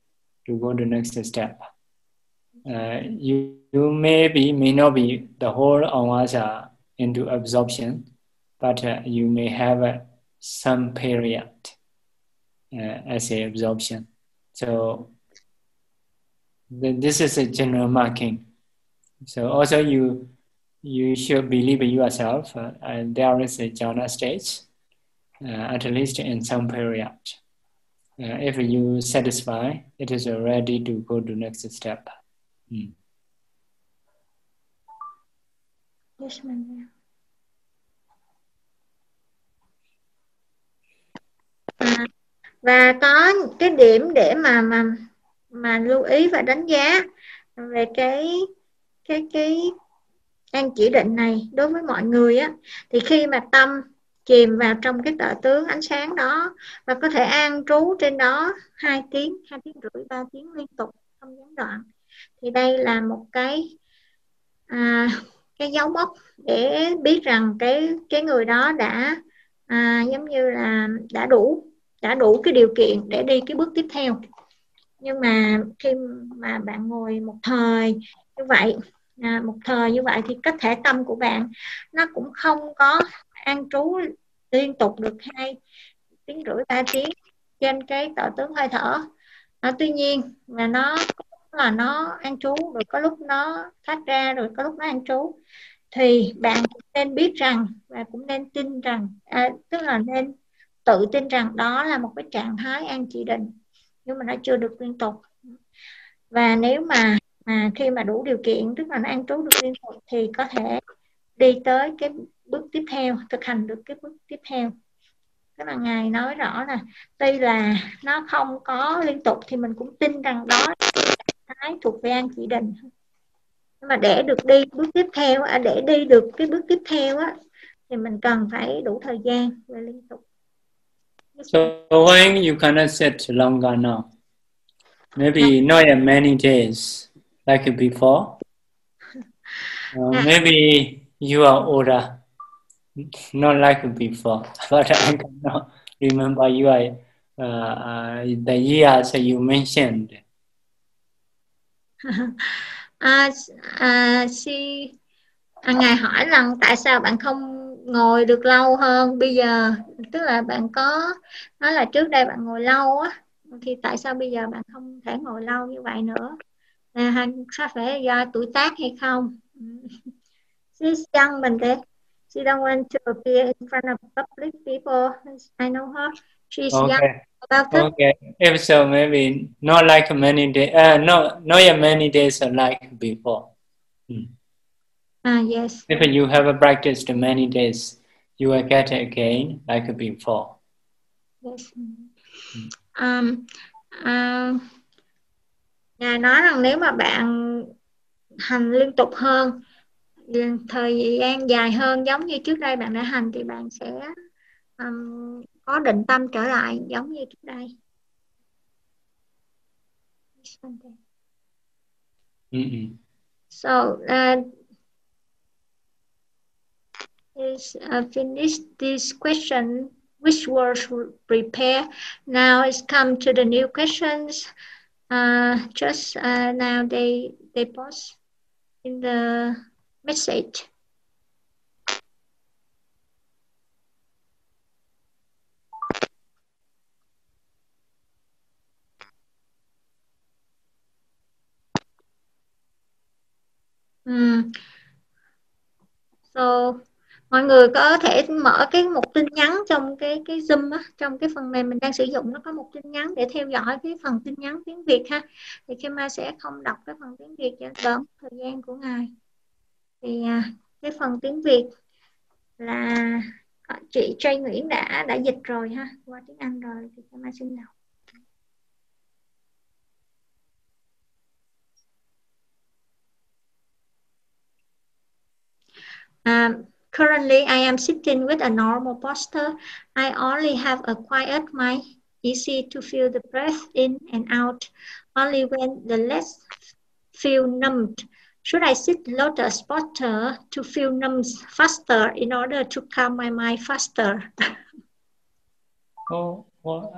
to go to next step. Uh, you, you may be may not be the whole hours into absorption, but uh, you may have uh, some period uh, as a absorption. So this is a general marking. So also you you should believe in yourself, uh, and there is a jhana stage, uh, at least in some period. If you satisfy, it is ready to go to next step. Mm. Yes, ma'am. Và có cái điểm để mà mà mà lưu ý và đánh giá về cái cái cái an chỉ định này đối với mọi người á. Thì khi mà tâm chìm vào trong cái tợ tướng ánh sáng đó và có thể an trú trên đó hai tiếng hai tiếng rưỡi ba tiếng liên tục không gián đoạn thì đây là một cái à, cái dấu mốc để biết rằng cái cái người đó đã à, giống như là đã đủ đã đủ cái điều kiện để đi cái bước tiếp theo. Nhưng mà khi mà bạn ngồi một thời như vậy à, một thời như vậy thì cái thể tâm của bạn nó cũng không có an trú liên tục được hai tiếng rưỡi ba tiếng trên cái tọa tướng hơi thở. À, tuy nhiên mà nó là nó an trú rồi có lúc nó thoát ra rồi có lúc nó an trú. Thì bạn cũng nên biết rằng và cũng nên tin rằng à, tức là nên tự tin rằng đó là một cái trạng thái an chỉ định nhưng mà nó chưa được liên tục. Và nếu mà mà khi mà đủ điều kiện tức là nó an trú được liên tục thì có thể đi tới cái bước tiếp theo thực hành được cái bước tiếp theo. Tức là ngài nói rõ là tuy là nó không có liên tục thì mình cũng tin rằng đó là thái thuộc về an chỉ định. Nhưng mà để được đi bước tiếp theo à, để đi được cái bước tiếp theo á thì mình cần phải đủ thời gian và liên tục. So when you cannot sit longer now, maybe not yet many days like before. Uh, maybe you are older, not like before, but I cannot remember you are uh, uh, the years you mentioned. à, si, à, ngài hỏi rằng tại sao bạn không ngồi được lâu hơn. Bây giờ tức là bạn có nói là trước đây bạn ngồi lâu á thì tại sao bây giờ bạn không thể ngồi lâu như vậy nữa? Là có phải do tuổi tác hay không? She's young mình đấy she don't want to appear in front of public people. I know her. She's Okay. young. About it Okay, if so, maybe not like many days. Uh, no, not yet many days like before. Ah yes If you have practiced many days, you will get it again like before. Yes. Um, um, Ngài nói rằng nếu mà bạn hành liên tục hơn thời gian dài hơn giống như trước đây bạn đã hành thì bạn sẽ um, có định tâm trở lại giống như trước đây. Mm-mm. So uh, is uh, finished this question. Which words will prepare? Now it's come to the new questions. Uh, just uh, now they they post in the message. Hmm. So mọi người có thể mở cái một tin nhắn trong cái cái zoom á, trong cái phần mềm mình đang sử dụng nó có một tin nhắn để theo dõi cái phần tin nhắn tiếng Việt ha. Thì khi mai sẽ không đọc cái phần tiếng Việt cho đỡ thời gian của ngài. Thì à, cái phần tiếng Việt là à, chị Trai Nguyễn đã đã dịch rồi ha qua tiếng Anh rồi thì cho mai xin đọc. À, currently, I am sitting with a normal posture. I only have a quiet mind, easy to feel the breath in and out. Only when the legs feel numbed. Should I sit lotus posture to feel numb faster in order to calm my mind faster? Oh, what?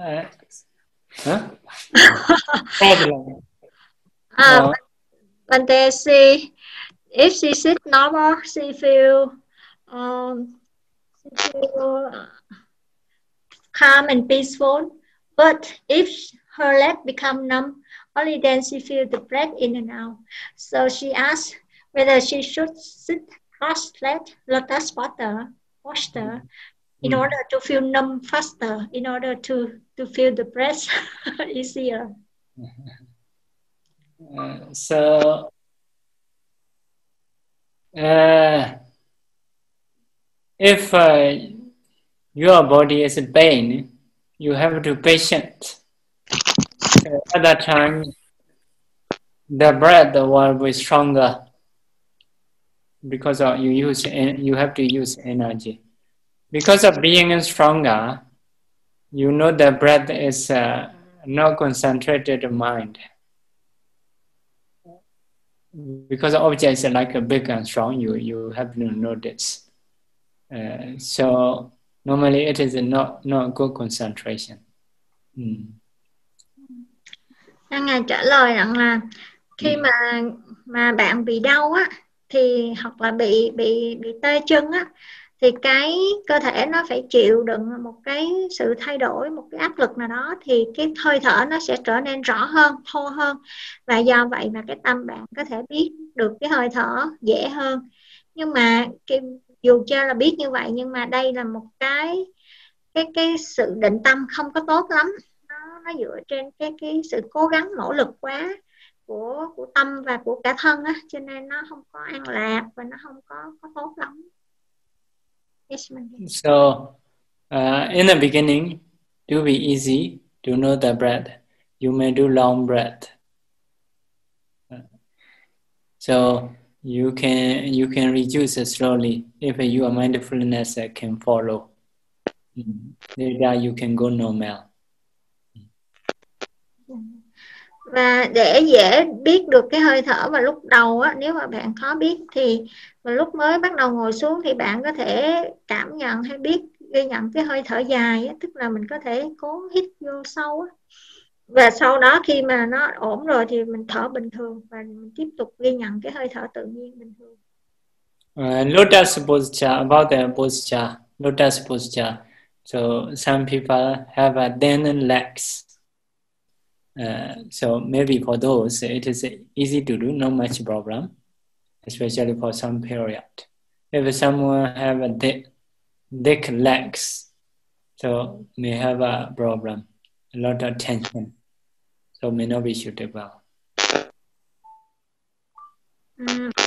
Uh, huh? Uh, when they say if she sit normal, she feel um, calm and peaceful. But if her leg become numb, only then she feel the breath in and out. So she asked whether she should sit cross-legged lotus posture, posture in Mm. order to feel numb faster, in order to, to feel the breath easier. Uh, so, uh, if uh, your body is in pain, you have to patient. Uh, at that time, the breath will be stronger. because you use you have to use energy. Because of being stronger, you know the breath is uh, not concentrated mind. Because objects are like a big and strong, you you have to notice. Uh, so normally it is not not good concentration. Mm. Ngài trả lời rằng là khi mà mà bạn bị đau á thì hoặc là bị bị bị tê chân á thì cái cơ thể nó phải chịu đựng một cái sự thay đổi một cái áp lực nào đó thì cái hơi thở nó sẽ trở nên rõ hơn thô hơn và do vậy mà cái tâm bạn có thể biết được cái hơi thở dễ hơn nhưng mà cái, dù cho là biết như vậy nhưng mà đây là một cái cái cái sự định tâm không có tốt lắm. Nó nó dựa trên cái cái sự cố gắng nỗ lực quá của của tâm và của cả thân á. Cho nên nó không có an lạc và nó không có có tốt lắm. Yes, so uh, in the beginning do be easy do know the breath. You may do long breath. So you can you can reduce slowly if your mindfulness can follow mm. later you can go normal và để dễ biết được cái hơi thở vào lúc đầu á, nếu mà bạn khó biết thì mà lúc mới bắt đầu ngồi xuống thì bạn có thể cảm nhận hay biết ghi nhận cái hơi thở dài á, tức là mình có thể cố hít vô sâu á và sau đó khi mà nó ổn rồi thì mình thở bình thường và mình tiếp tục ghi nhận cái hơi thở tự nhiên bình thường. Uh, lotus posture about the posture lotus posture so some people have a thin legs. Uh, so maybe for those, it is easy to do, no much problem, especially for some period. If someone have a thick, thick legs, so may have a problem, a lot of tension, so may not be suitable.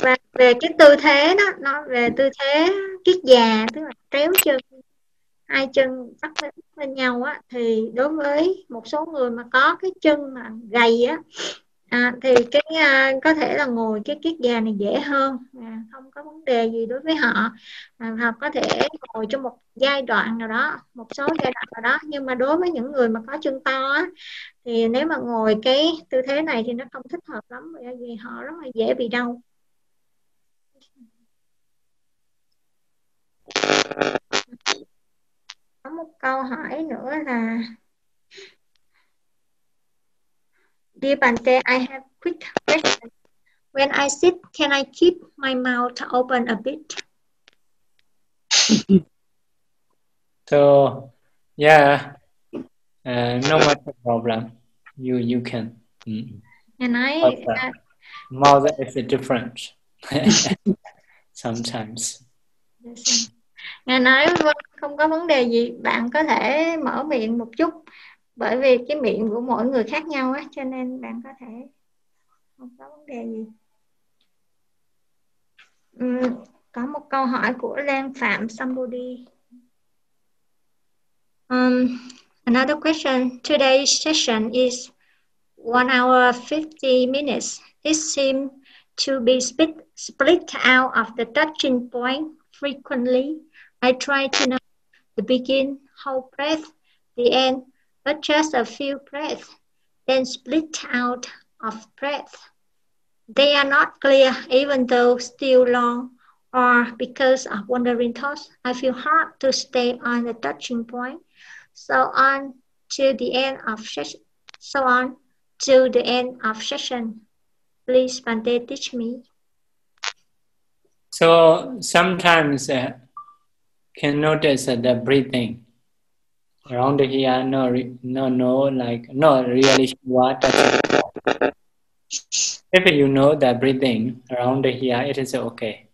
và về cái tư thế đó, nó về tư thế kiết già, tức là tréo chân hai chân bắt lên nhau á thì đối với một số người mà có cái chân mà gầy á à, thì cái à, có thể là ngồi cái kiết già này dễ hơn. À, không có vấn đề gì đối với họ. À, họ có thể ngồi trong một giai đoạn nào đó một số giai đoạn nào đó. Nhưng mà đối với những người mà có chân to á thì nếu mà ngồi cái tư thế này thì nó không thích hợp lắm bởi vì họ rất là dễ bị đau. Có một câu hỏi nữa là Dear Bante, I have quick question. When I sit, can I keep my mouth open a bit? so, yeah, uh, no much problem. You you can. Mm. And I but, uh, mouth is different sometimes. Yes. Ngài nói không có vấn đề gì, bạn có thể mở miệng một chút bởi vì cái miệng của mỗi người khác nhau á cho nên bạn có thể không có vấn đề gì. Uhm, có một câu hỏi của Lan Phạm somebody. Um, another question. Today's session is one hour 50 minutes. It seems to be split, split out of the touching point frequently I try to know the begin, whole breath, the end, but just a few breaths, then split out of breath. They are not clear, even though still long, or because of wandering thoughts, I feel hard to stay on the touching point. So on to the end of session. So on to the end of session. Please, Bante, teach me. So sometimes uh, can notice the breathing around here. No, no, no, like not really what If you know the breathing around here, it is okay.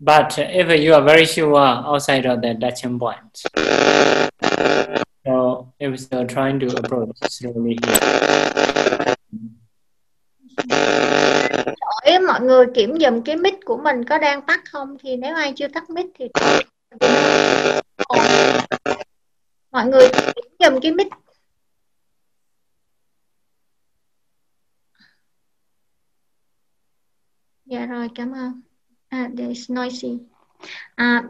But if you are very sure outside of the touching point, so if you're trying to approach slowly here. hỏi mọi người kiểm dùm cái mic của mình có đang tắt không thì nếu ai chưa tắt mic thì mọi người kiểm dùm cái mic. Dạ rồi cảm ơn. À, there's noisy. À,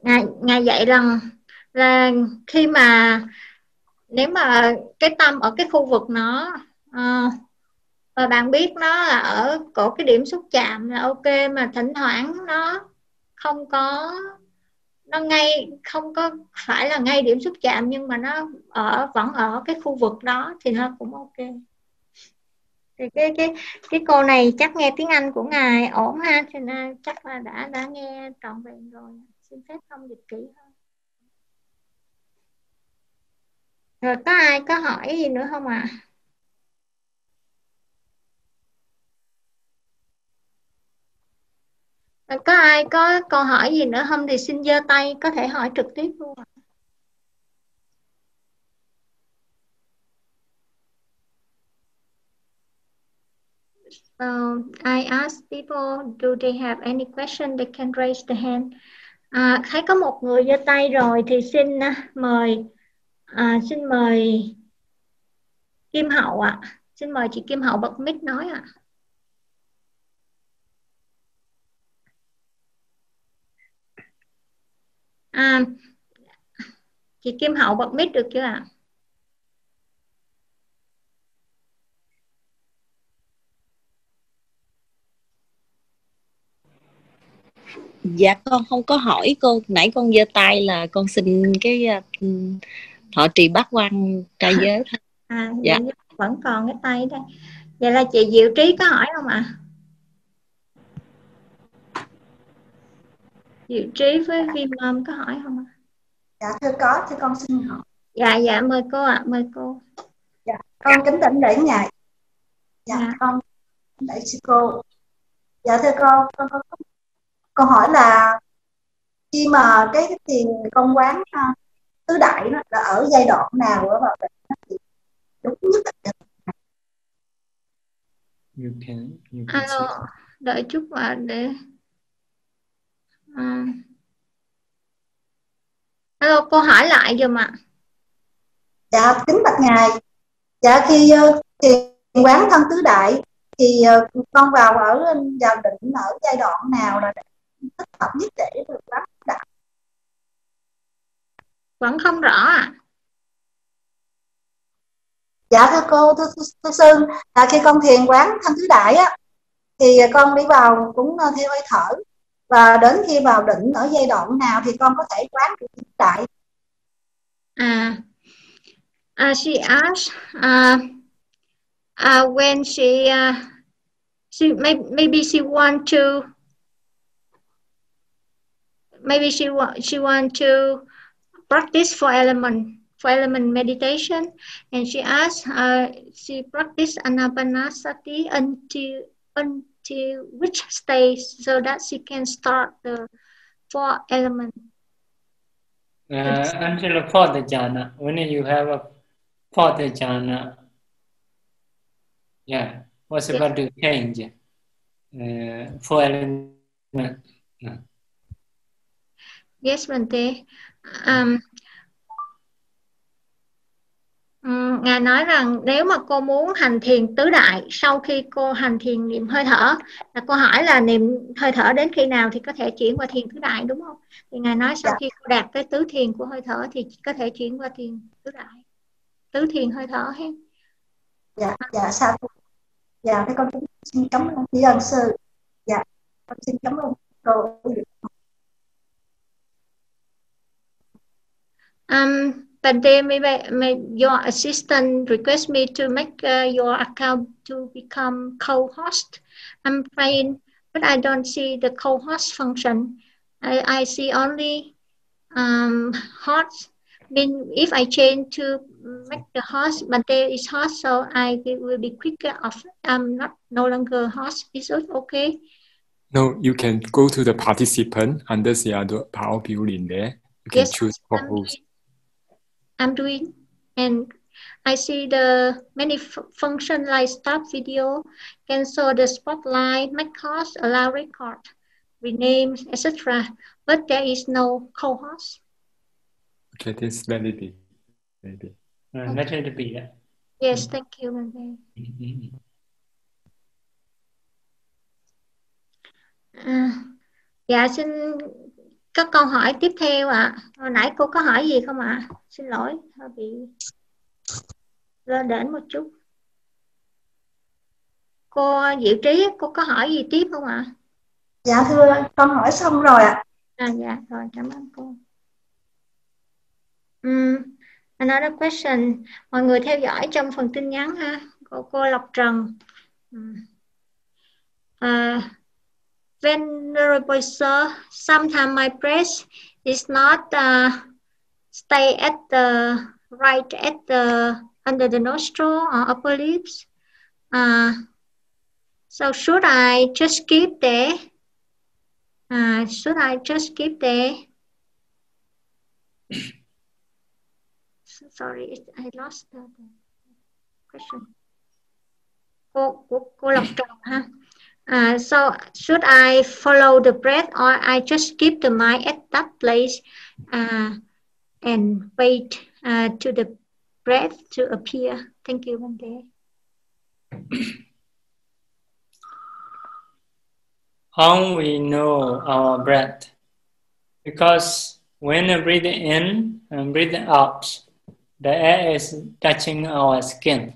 ngài ngài dạy rằng là khi mà nếu mà cái tâm ở cái khu vực nó ờ, à, và bạn biết nó là ở cổ cái điểm xúc chạm là ok mà thỉnh thoảng nó không có nó ngay, không có phải là ngay điểm xúc chạm, nhưng mà nó ở, vẫn ở cái khu vực đó thì nó cũng ok. Thì cái cái cái cô này chắc nghe tiếng Anh của ngài ổn ha, cho nên chắc là đã đã nghe trọn vẹn rồi. Xin phép không dịch kỹ hơn. Rồi có ai có hỏi gì nữa không ạ? à? Có ai có câu hỏi gì nữa không thì xin giơ tay có thể hỏi trực tiếp luôn Uh, I ask people, do they have any question? They can raise the hand. À, thấy có một người giơ tay rồi thì xin uh, mời, à, xin mời Kim Hậu ạ. À. Xin mời chị Kim Hậu bật mic nói ạ. À. à, chị Kim Hậu bật mic được chưa ạ? Dạ con không có hỏi cô nãy con giơ tay là con xin cái uh, thọ trì bát quan trai giới thôi. À, dạ. vẫn còn cái tay đây. Vậy là chị Diệu Trí có hỏi không ạ? À? Diệu Trí với Viêm Âm có hỏi không ạ? Dạ thưa có, thưa con xin hỏi. Dạ dạ mời cô ạ, à, mời cô. Dạ, con kính tỉnh lễ ngài. Dạ, dạ. con lễ sư cô. Dạ thưa con, con có câu hỏi là khi mà cái, cái tiền công quán uh, tứ đại nó là ở giai đoạn nào ở vào thì đúng nhất là You can, you can Alo, đợi chút ạ để à. Hello, cô hỏi lại giùm ạ. Dạ, kính bạch ngài. Dạ khi uh, thiền quán thân tứ đại thì uh, con vào ở vào định ở giai đoạn nào là thích hợp nhất để được quán đại? Vẫn không rõ ạ. À? Dạ thưa cô, thưa, thưa, thưa sư, là khi con thiền quán thân tứ đại á thì con đi vào cũng theo hơi thở và đến khi vào đỉnh ở giai đoạn nào thì con có thể quán được hiện tại. À uh, she asked uh, uh, when she uh, she may, maybe she want to maybe she want she want to practice for element for element meditation. And she asked uh, she practice anapanasati until until to which stage so that she can start the four element? Uh, until the fourth jhana. When you have a fourth jhana, yeah, possible yeah. to change uh, four element. Yes, Bante. Um, Ngài nói rằng nếu mà cô muốn hành thiền tứ đại sau khi cô hành thiền niệm hơi thở là cô hỏi là niệm hơi thở đến khi nào thì có thể chuyển qua thiền tứ đại đúng không? Thì Ngài nói sau dạ. khi cô đạt cái tứ thiền của hơi thở thì có thể chuyển qua thiền tứ đại. Tứ thiền hơi thở hết. Dạ, dạ sao? Dạ, cái con xin cảm ơn chị ân sư. Dạ, con xin cảm ơn cô. Um, but they may, may your assistant request me to make uh, your account to become co-host. I'm fine, but I don't see the co-host function. I, I see only um, host. Then if I change to make the host, but there is host, so I will be quicker off. I'm not no longer host. Is it okay? No, you can go to the participant under the other power building there. You can yes, choose co-host. I'm doing and I see the many function like stop video, cancel the spotlight, make calls, allow record, rename, etc. But there is no co-host. Okay, this let it be. Maybe. Uh, let it be. Yeah. Yes, thank you. Mm-hmm. Uh, dạ xin có câu hỏi tiếp theo ạ à. hồi nãy cô có hỏi gì không ạ à? xin lỗi hơi bị lơ đến một chút cô diệu trí cô có hỏi gì tiếp không ạ à? dạ thưa con hỏi xong rồi ạ à. à dạ rồi cảm ơn cô um, another question mọi người theo dõi trong phần tin nhắn ha của cô Lộc Trần um. uh, Venerable Sir, sometimes my breath is not uh, stay at the right at the under the nostril or upper lips. Uh, so should I just keep there? Uh, should I just keep there? Sorry, I lost the question. Cô, cô, cô Lộc Trần ha. Uh, so should I follow the breath or I just keep the mind at that place uh, and wait uh, to the breath to appear? Thank you, Vande. How we know our breath? Because when we breathe in and breathe out, the air is touching our skin.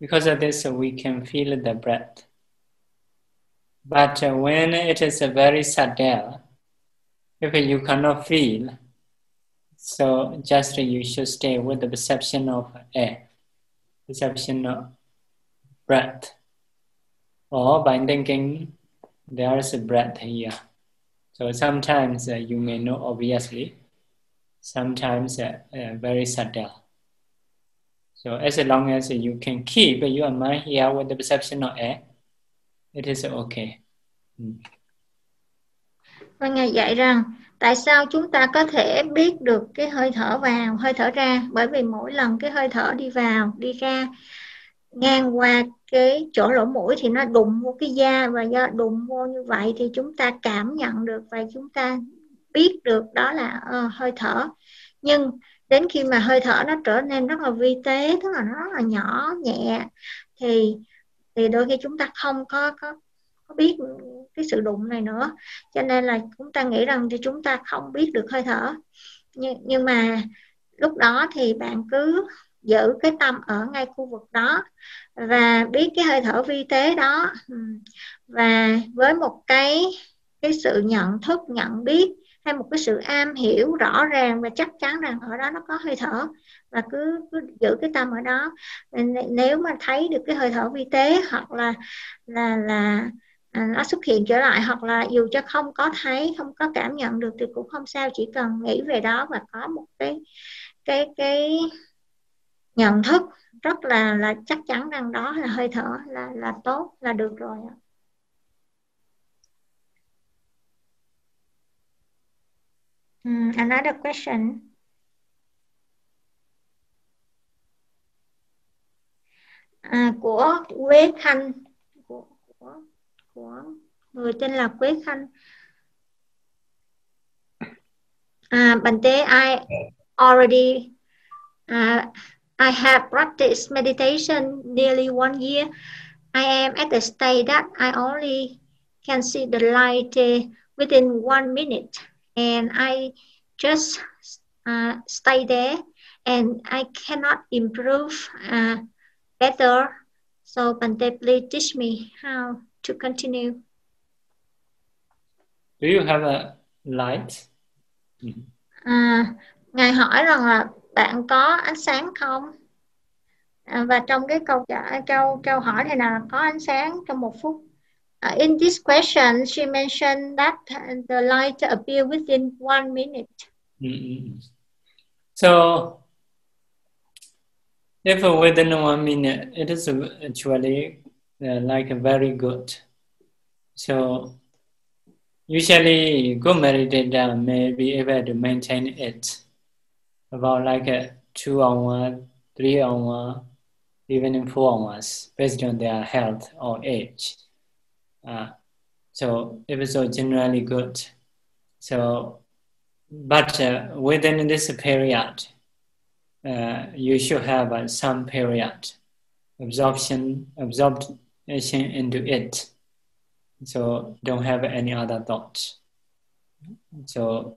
Because of this, we can feel the breath. But when it is uh, very subtle, if you cannot feel, so just you should stay with the perception of air, perception of breath. Or by thinking there is a breath here. So sometimes uh, you may know obviously, sometimes uh, uh, very subtle. So as long as you can keep your mind here with the perception of air, It is okay. Ừ. Và Ngài dạy rằng tại sao chúng ta có thể biết được cái hơi thở vào, hơi thở ra? Bởi vì mỗi lần cái hơi thở đi vào, đi ra ngang qua cái chỗ lỗ mũi thì nó đụng vô cái da và do đụng vô như vậy thì chúng ta cảm nhận được và chúng ta biết được đó là uh, hơi thở. Nhưng đến khi mà hơi thở nó trở nên rất là vi tế tức là nó rất là nhỏ nhẹ thì thì đôi khi chúng ta không có có, có biết cái sự đụng này nữa. Cho nên là chúng ta nghĩ rằng thì chúng ta không biết được hơi thở. Nhưng nhưng mà lúc đó thì bạn cứ giữ cái tâm ở ngay khu vực đó và biết cái hơi thở vi tế đó. Và với một cái cái sự nhận thức nhận biết hay một cái sự am hiểu rõ ràng và chắc chắn rằng ở đó nó có hơi thở và cứ, cứ giữ cái tâm ở đó nếu mà thấy được cái hơi thở vi tế hoặc là là là à, nó xuất hiện trở lại hoặc là dù cho không có thấy không có cảm nhận được thì cũng không sao chỉ cần nghĩ về đó và có một cái cái cái nhận thức rất là là chắc chắn rằng đó là hơi thở là là tốt là được rồi Um, ừ, another question. À, của Quế Khanh của, của, của người tên là Quế Khanh. À, uh, Bante, I already uh, I have practiced meditation nearly one year. I am at the state that I only can see the light uh, within one minute. and I just uh, stay there and I cannot improve uh, better. So Bante, please teach me how to continue. Do you have a light? À, Ngài hỏi rằng là bạn có ánh sáng không? À, và trong cái câu trả câu câu hỏi này là có ánh sáng trong một phút. Uh, in this question, she mentioned that the light appear within one minute. Mm-hmm. So, if within one minute, it is actually uh, like very good. So, usually, good meditator may be able to maintain it about like a two hour, three hour, even in four hours, based on their health or age. Uh, so it was generally good. So, but uh, within this period, uh, you should have uh, some period absorption absorption into it. So don't have any other thoughts. So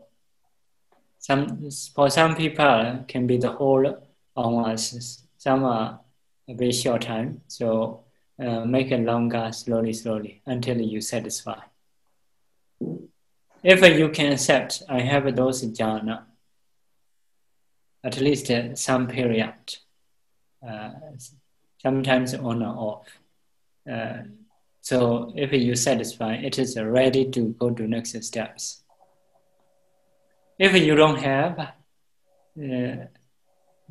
some for some people can be the whole hours. Some are a very short time. So uh, make it longer, slowly, slowly, until you satisfy. If you can accept, I have those jhana, at least uh, some period, uh, sometimes on or off. Uh, so if you satisfy, it is ready to go to next steps. If you don't have, uh,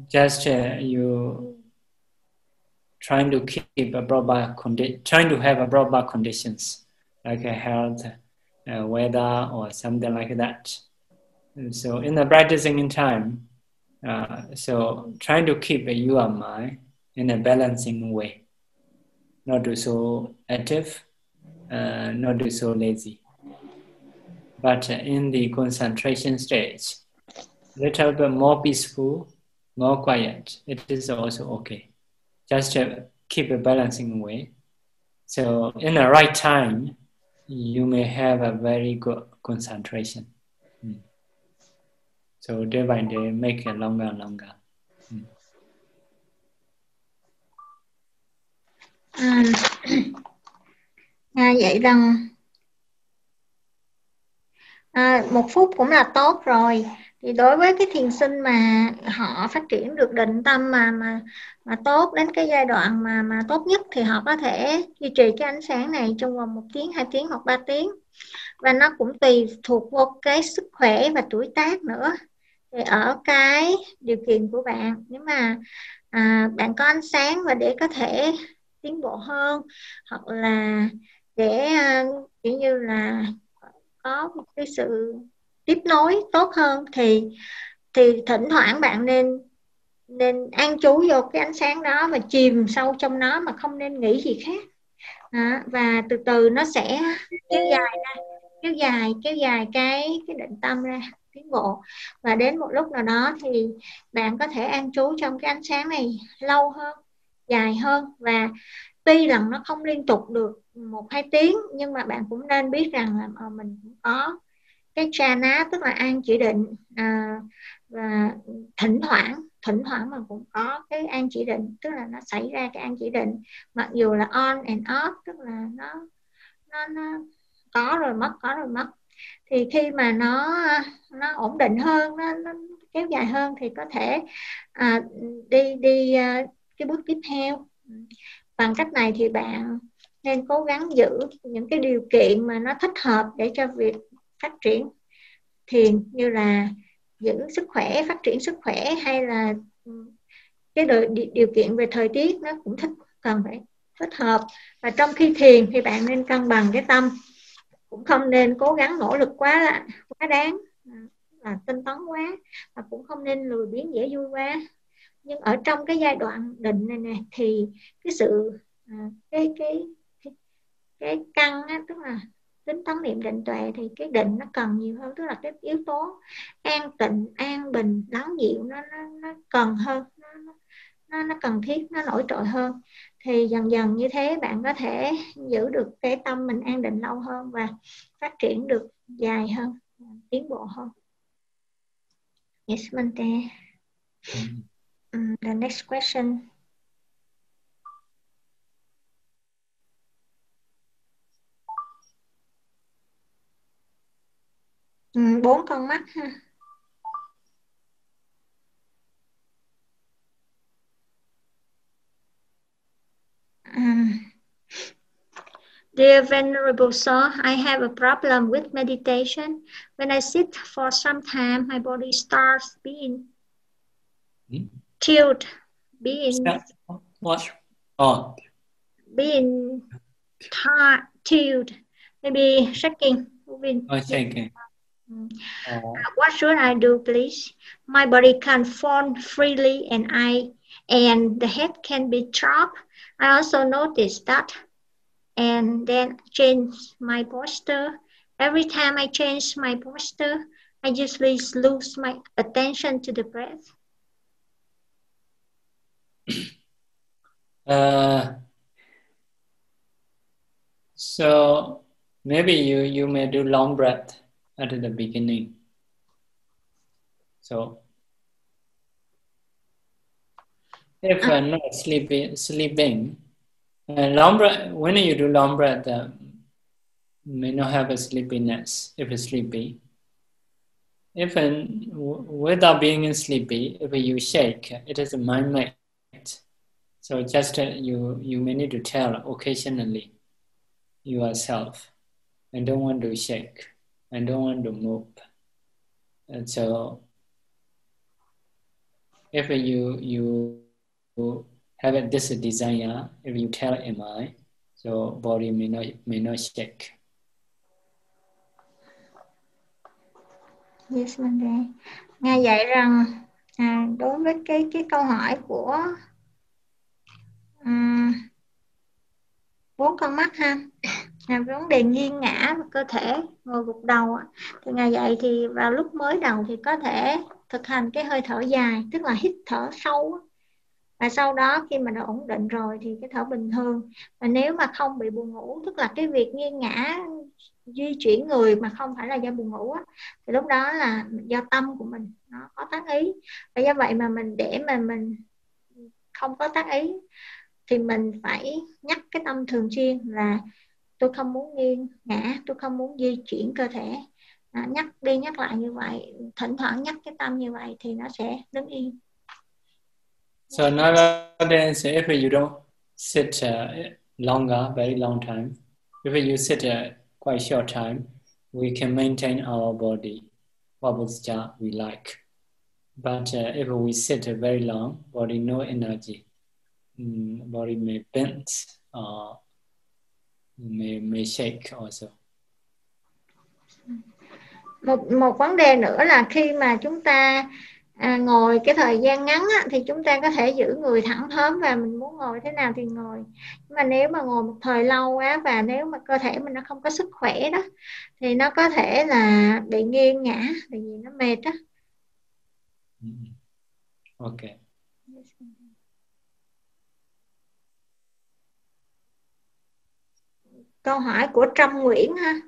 just uh, you trying to keep a proper condi- trying to have a proper conditions like a health, uh, weather, or something like that. And so in the practicing in time, uh, so trying to keep your mind in a balancing way, not to so active, uh, not to so lazy. But in the concentration stage, a little bit more peaceful, more quiet, it is also okay. Just to keep a balancing way. So in the right time, you may have a very good concentration. So day by day, make it longer and longer. Mm. À, à, vậy rằng à, một phút cũng là tốt rồi thì đối với cái thiền sinh mà họ phát triển được định tâm mà mà mà tốt đến cái giai đoạn mà mà tốt nhất thì họ có thể duy trì cái ánh sáng này trong vòng một tiếng hai tiếng hoặc ba tiếng và nó cũng tùy thuộc vô cái sức khỏe và tuổi tác nữa thì ở cái điều kiện của bạn nếu mà à, bạn có ánh sáng và để có thể tiến bộ hơn hoặc là để à, kiểu như là có một cái sự tiếp nối tốt hơn thì thì thỉnh thoảng bạn nên nên an trú vô cái ánh sáng đó và chìm sâu trong nó mà không nên nghĩ gì khác. À, và từ từ nó sẽ kéo dài ra kéo dài kéo dài cái cái định tâm ra tiến bộ và đến một lúc nào đó thì bạn có thể an trú trong cái ánh sáng này lâu hơn dài hơn. Và tuy rằng nó không liên tục được một hai tiếng nhưng mà bạn cũng nên biết rằng là ờ, mình cũng có cái chana tức là an chỉ định à, và thỉnh thoảng thỉnh thoảng mình cũng có cái an chỉ định tức là nó xảy ra cái an chỉ định. Mặc dù là on and off tức là nó nó, nó có rồi mất có rồi mất thì khi mà nó nó ổn định hơn nó, nó kéo dài hơn thì có thể à, đi đi à, cái bước tiếp theo. Bằng cách này thì bạn nên cố gắng giữ những cái điều kiện mà nó thích hợp để cho việc phát triển. Thiền như là giữ sức khỏe phát triển sức khỏe hay là ừ, cái điều, điều kiện về thời tiết nó cũng thích cần phải thích hợp. Và trong khi thiền thì bạn nên cân bằng cái tâm cũng không nên cố gắng nỗ lực quá quá đáng. À, là tinh tấn quá và cũng không nên lười biếng dễ vui quá. Nhưng ở trong cái giai đoạn định này nè thì cái sự à, cái cái cái, cái căng á, tức là tính tấn niệm định tuệ thì cái định nó cần nhiều hơn tức là cái yếu tố an tịnh an bình lắng dịu nó nó, nó cần hơn nó, nó nó cần thiết nó nổi trội hơn thì dần dần như thế bạn có thể giữ được cái tâm mình an định lâu hơn và phát triển được dài hơn tiến bộ hơn. Yes Mante. Um, the next question. Ừ, bốn con mắt ha Um, Dear Venerable Sir, I have a problem with meditation. When I sit for some time, my body starts being hmm? chilled, being what? Oh, being tired, chilled, maybe shaking, moving. Oh, shaking. Mm. Oh. Uh, what should I do, please? My body can fall freely, and I and the head can be dropped I also noticed that and then change my posture. Every time I change my posture, I just lose my attention to the breath. Uh, so maybe you you may do long breath at the beginning. So if uh, not sleeping, sleeping, uh, long breath. When you do long breath, uh, may not have a sleepiness if sleepy. Even without being sleepy, if you shake, it is a mind made. So just uh, you you may need to tell occasionally yourself, I don't want to shake, I don't want to move. And so if you you have this desire, if you tell MI, so body may not may not shake. Yes, Monday. Ngài dạy rằng à, đối với cái cái câu hỏi của à, bốn con mắt ha là vấn đề nghiêng ngã cơ thể ngồi gục đầu thì ngài dạy thì vào lúc mới đầu thì có thể thực hành cái hơi thở dài tức là hít thở sâu và sau đó khi mà nó ổn định rồi thì cái thở bình thường. Và nếu mà không bị buồn ngủ tức là cái việc nghiêng ngã di chuyển người mà không phải là do buồn ngủ á, thì lúc đó là do tâm của mình nó có tác ý. Và do vậy mà mình để mà mình không có tác ý thì mình phải nhắc cái tâm thường xuyên là tôi không muốn nghiêng ngã tôi không muốn di chuyển cơ thể. À, nhắc đi nhắc lại như vậy thỉnh thoảng nhắc cái tâm như vậy thì nó sẽ đứng yên. So nowadays, if you don't sit uh, longer, very long time, if you sit a quite short time, we can maintain our body, what we like. But uh, if we sit very long, body no energy, um, body may bend or may, may shake also. một một vấn đề nữa là khi mà chúng ta à, ngồi cái thời gian ngắn á, thì chúng ta có thể giữ người thẳng thớm và mình muốn ngồi thế nào thì ngồi. Nhưng mà nếu mà ngồi một thời lâu quá và nếu mà cơ thể mình nó không có sức khỏe đó thì nó có thể là bị nghiêng ngã tại vì nó mệt đó mm-hmm. ok. Câu hỏi của Trâm Nguyễn ha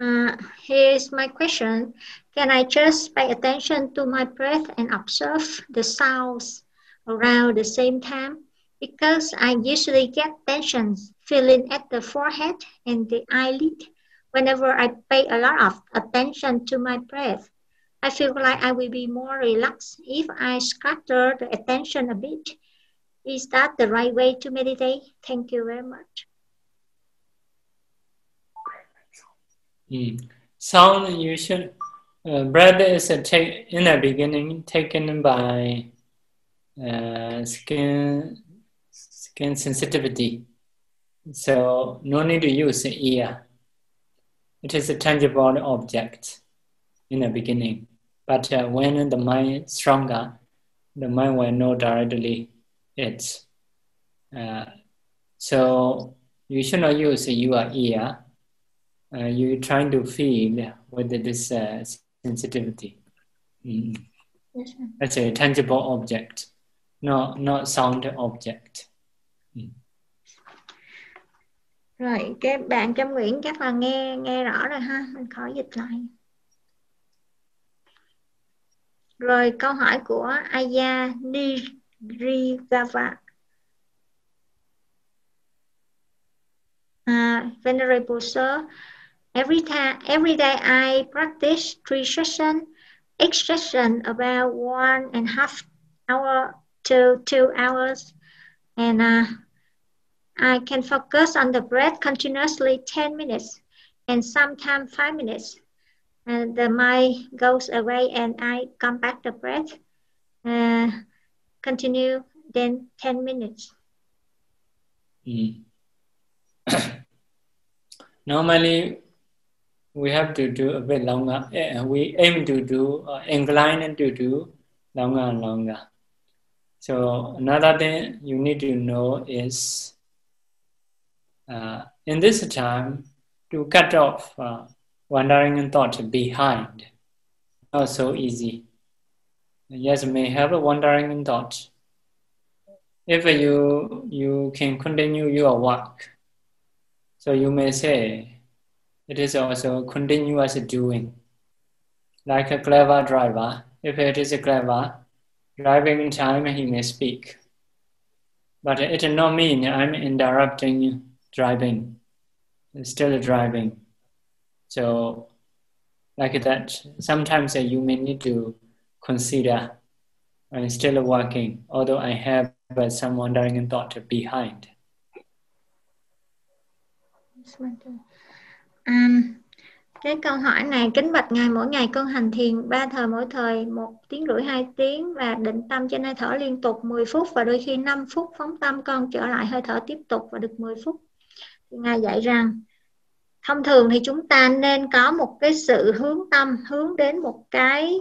Uh, here's my question. Can I just pay attention to my breath and observe the sounds around the same time? Because I usually get tension feeling at the forehead and the eyelid whenever I pay a lot of attention to my breath. I feel like I will be more relaxed if I scatter the attention a bit. Is that the right way to meditate? Thank you very much. Mm. Sound you should uh, breath is a take in the beginning taken by uh, skin skin sensitivity. So no need to use ear. It is a tangible object in the beginning. But uh, when the mind stronger, the mind will know directly it. Uh, so you should not use your ear uh, you're trying to feel with this uh, sensitivity. Mm. Yes, That's a tangible object, not not sound object. Mm. Rồi, cái bạn Trâm Nguyễn chắc là nghe nghe rõ rồi ha, mình khỏi dịch lại. Rồi câu hỏi của Aya Nirigava. Uh, Venerable Sir, Every time, every day I practice three sessions, each session about one and a half hour to two hours. And uh, I can focus on the breath continuously 10 minutes and sometimes five minutes. And the mind goes away and I come back the breath. Uh, continue then 10 minutes. Mm. Normally, we have to do a bit longer. Eh, we aim to do uh, incline to do longer and longer. So another thing you need to know is uh, in this time to cut off uh, wandering thought behind. Not so easy. Yes, may have a wandering thought. If you you can continue your work, So you may say it is also continuous doing. Like a clever driver, if it is a clever, driving time he may speak. But it not mean I'm interrupting driving. It's still driving. So like that, sometimes you may need to consider I'm still working, although I have uh, some wandering thought behind. Um, cái câu hỏi này kính bạch ngài mỗi ngày con hành thiền ba thời mỗi thời một tiếng rưỡi hai tiếng và định tâm trên hơi thở liên tục 10 phút và đôi khi 5 phút phóng tâm con trở lại hơi thở tiếp tục và được 10 phút. Thì ngài dạy rằng thông thường thì chúng ta nên có một cái sự hướng tâm hướng đến một cái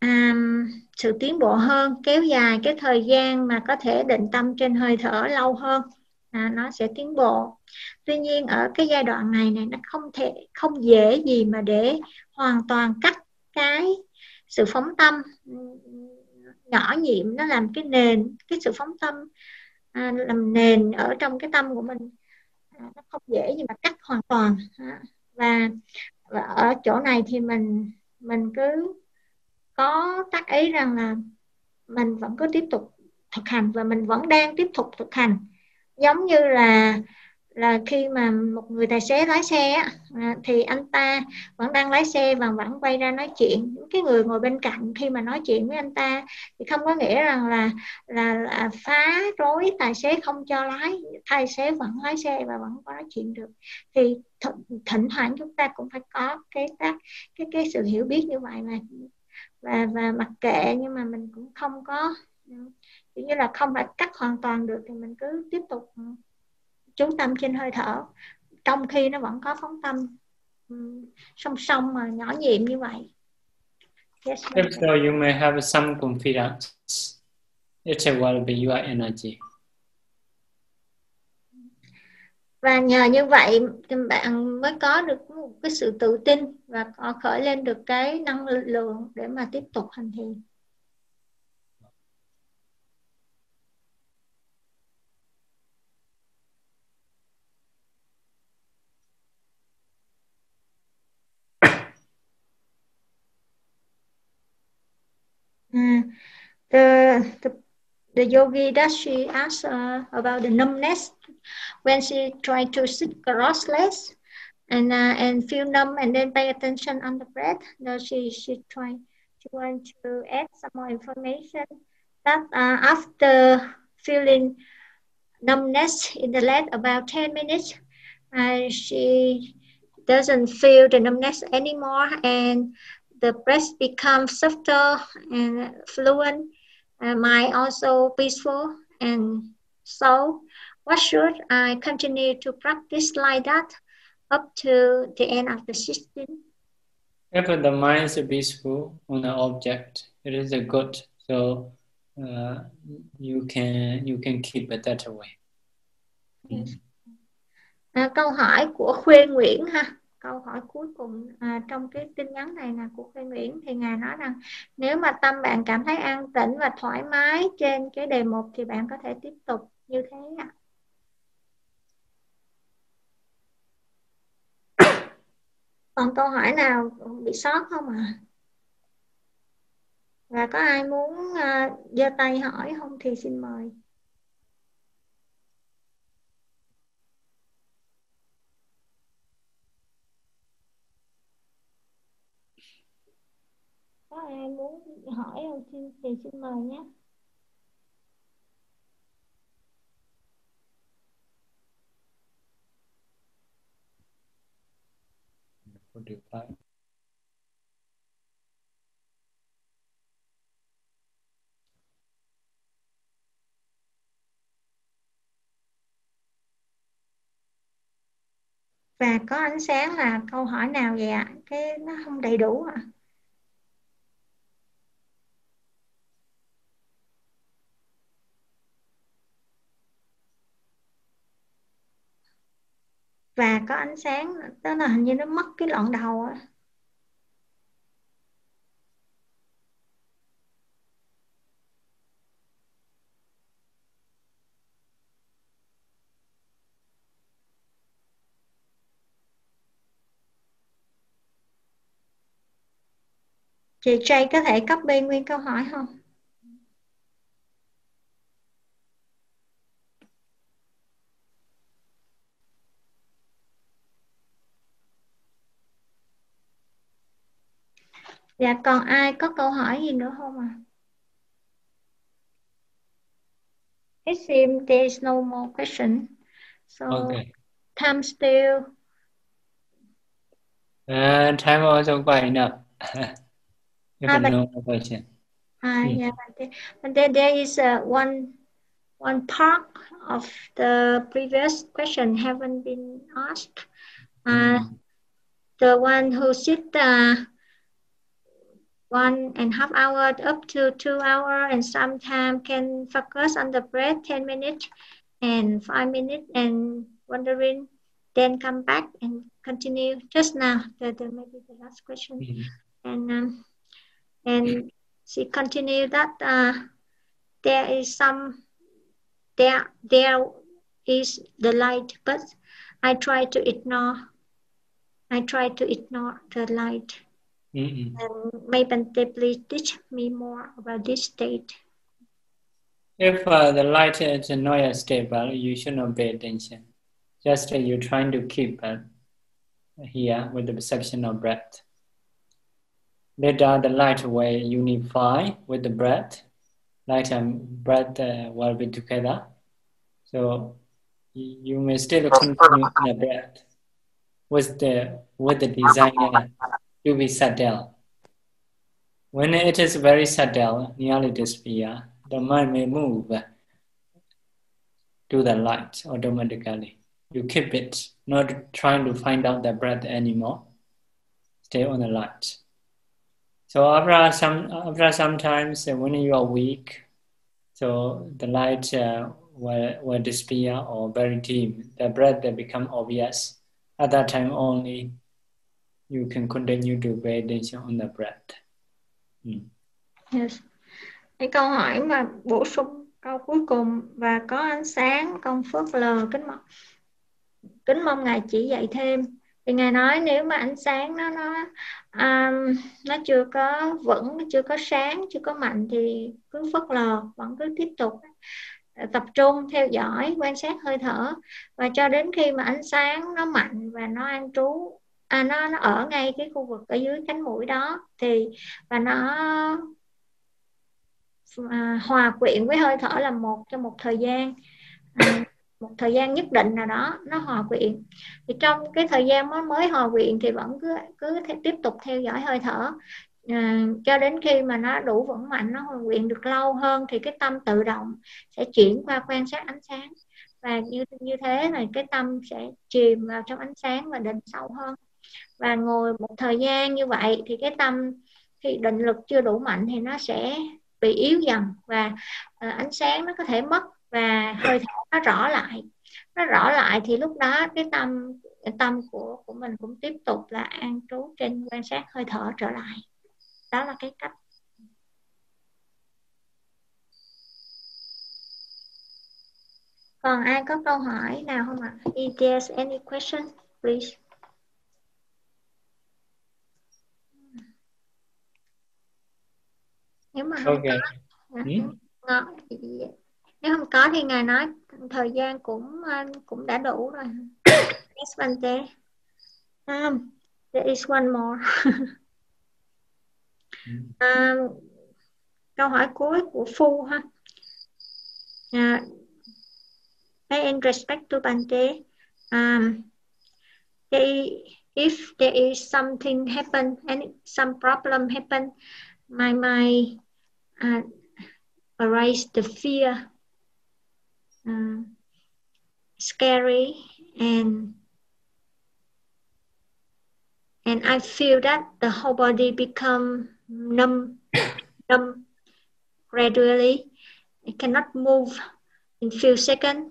um, sự tiến bộ hơn kéo dài cái thời gian mà có thể định tâm trên hơi thở lâu hơn. À, nó sẽ tiến bộ tuy nhiên ở cái giai đoạn này này nó không thể không dễ gì mà để hoàn toàn cắt cái sự phóng tâm nhỏ nhiệm nó làm cái nền cái sự phóng tâm à, làm nền ở trong cái tâm của mình. À, nó không dễ gì mà cắt hoàn toàn à, và, và ở chỗ này thì mình mình cứ có tác ý rằng là mình vẫn cứ tiếp tục thực hành và mình vẫn đang tiếp tục thực hành. Giống như là là khi mà một người tài xế lái xe á, à, thì anh ta vẫn đang lái xe và vẫn quay ra nói chuyện. Những cái người ngồi bên cạnh khi mà nói chuyện với anh ta thì không có nghĩa rằng là là, là phá rối tài xế không cho lái tài xế vẫn lái xe và vẫn có nói chuyện được. Thì th- thỉnh thoảng chúng ta cũng phải có cái tác cái cái sự hiểu biết như vậy mà. Và và mặc kệ nhưng mà mình cũng không có kiểu như là không phải cắt hoàn toàn được thì mình cứ tiếp tục ừ, chú tâm trên hơi thở. Trong khi nó vẫn có phóng tâm song song mà nhỏ nhiệm như vậy. Yes, If so you may have some confidence. It will be your energy. Và nhờ như vậy bạn mới có được một cái sự tự tin và có khởi lên được cái năng lượng để mà tiếp tục hành thiền the, the yogi does she ask uh, about the numbness when she tried to sit cross-legs and uh, and feel numb and then pay attention on the breath. No, she she try she want to add some more information that uh, after feeling numbness in the leg about 10 minutes, uh, she doesn't feel the numbness anymore and the breath becomes softer and fluent uh, mind also peaceful and so what should I continue to practice like that up to the end of the system? If the mind is peaceful on the object, it is a good. So uh, you can you can keep it that way. Yes. À, câu hỏi của Khuê Nguyễn ha. Câu hỏi cuối cùng à, trong cái tin nhắn này là của Khuê Nguyễn thì ngài nói rằng nếu mà tâm bạn cảm thấy an tĩnh và thoải mái trên cái đề mục thì bạn có thể tiếp tục như thế ạ. À. còn câu hỏi nào bị sót không ạ à? và có ai muốn uh, giơ tay hỏi không thì xin mời muốn hỏi không xin thì xin mời nhé. Và có ánh sáng là câu hỏi nào vậy ạ? Cái nó không đầy đủ ạ? À? và có ánh sáng đó là hình như nó mất cái lọn đầu á Chị Jay có thể copy nguyên câu hỏi không? Dạ còn ai có câu hỏi gì nữa không ạ? À? It seems there is no more question. So okay. time still. Uh, time also quite enough. Ah, but- no more question. Ah, yeah, but there, but there, there is uh, one one part of the previous question haven't been asked. Uh, Mm. the one who sit uh, one and a half hour up to two hour and sometimes can focus on the breath 10 minutes and five minutes and wondering then come back and continue just now. The, the maybe the last question. Mm. and um, and she continued that uh, there is some there there is the light but I try to ignore I try to ignore the light Mm-mm. and may Bante please teach me more about this state If uh, the light is not stable, you should not pay attention. Just uh, you're trying to keep uh, here with the perception of breath. Later, the light will unify with the breath. Light and breath uh, will be together. So you may still continue the breath with the with the desire to be subtle. When it is very subtle, nearly disappear, the mind may move to the light automatically. You keep it, not trying to find out the breath anymore. Stay on the light. So after some after sometimes uh, when you are weak, so the light uh, will, will disappear or very dim. The breath will become obvious. At that time only, you can continue to pay attention on the breath. Mm. yes. cái câu hỏi mà bổ sung câu cuối cùng và có ánh sáng công phớt lờ kính mong kính mong ngài chỉ dạy thêm thì ngài nói nếu mà ánh sáng nó nó um, nó chưa có vững nó chưa có sáng chưa có mạnh thì cứ phớt lờ vẫn cứ tiếp tục tập trung theo dõi quan sát hơi thở và cho đến khi mà ánh sáng nó mạnh và nó an trú à, nó nó ở ngay cái khu vực ở dưới cánh mũi đó. Thì và nó à, hòa quyện với hơi thở là một trong một thời gian à, một thời gian nhất định nào đó nó hòa quyện. Thì trong cái thời gian mới mới hòa quyện thì vẫn cứ cứ thể, tiếp tục theo dõi hơi thở. À, cho đến khi mà nó đủ vững mạnh nó hòa quyện được lâu hơn thì cái tâm tự động sẽ chuyển qua quan sát ánh sáng. Và như như thế là cái tâm sẽ chìm vào trong ánh sáng và định sâu hơn và ngồi một thời gian như vậy thì cái tâm khi định lực chưa đủ mạnh thì nó sẽ bị yếu dần và uh, ánh sáng nó có thể mất và hơi thở nó rõ lại nó rõ lại thì lúc đó cái tâm cái tâm của của mình cũng tiếp tục là an trú trên quan sát hơi thở trở lại đó là cái cách còn ai có câu hỏi nào không ạ? If there's any question, please. Nếu mà không Okay. có, Ừ. Ngon. nếu không có thì ngài nói thời gian cũng ờ, cũng đã đủ rồi. Yes, Bante. Um, there is one more. um, câu hỏi cuối của Phu ha. Uh, in respect to Bante, um, they, if there is something happen, any some problem happen, my mind uh, arise the fear, uh, scary, and and I feel that the whole body become numb, numb gradually. It cannot move in few seconds,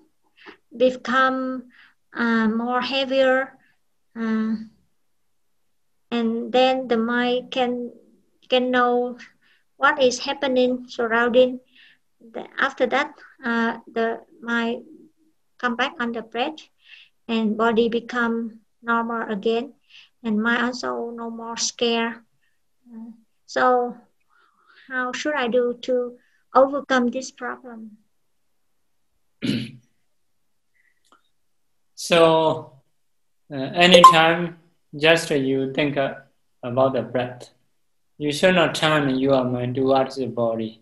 become uh, more heavier, uh, and then the mind can can know what is happening surrounding. The, after that, uh, the mind come back on the breath, and body become normal again, and mind also no more scare. Uh, So how should I do to overcome this problem? so uh, anytime just you think uh, about the breath, you should not turn your mind towards the body.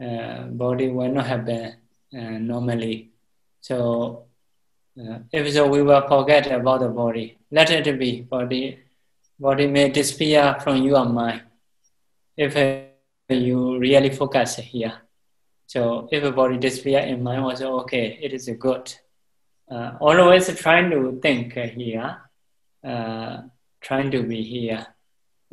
Uh, body will not happen uh, normally. So uh, if so, we will forget about the body. Let it be. Body, body may disappear from your mind. If you really focus here. So if a body disappear in mind, also okay, it is good. Uh, always trying to think here, uh, trying to be here.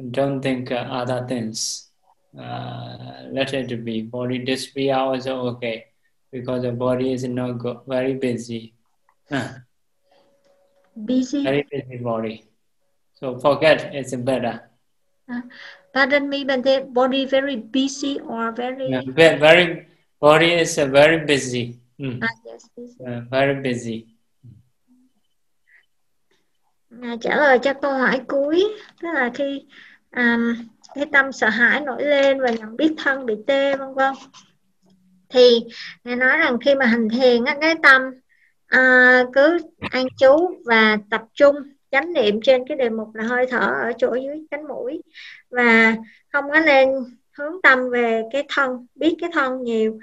Don't think other things. Uh, let it be. Body disappear also okay, because the body is not go- very busy. Busy. Very busy body. So forget it's better. Pardon me, but the body very busy or very Yeah, very body is uh, very busy. Mm, ah, yes, busy. uh, very busy. À, trả lời cho câu hỏi cuối tức là khi um, cái tâm sợ hãi nổi lên và nhận biết thân bị tê vân vân. Thì ngài nói rằng khi mà hành thiền á, cái tâm à, cứ an trú và tập trung chánh niệm trên cái đề mục là hơi thở ở chỗ dưới cánh mũi và không có nên hướng tâm về cái thân biết cái thân nhiều.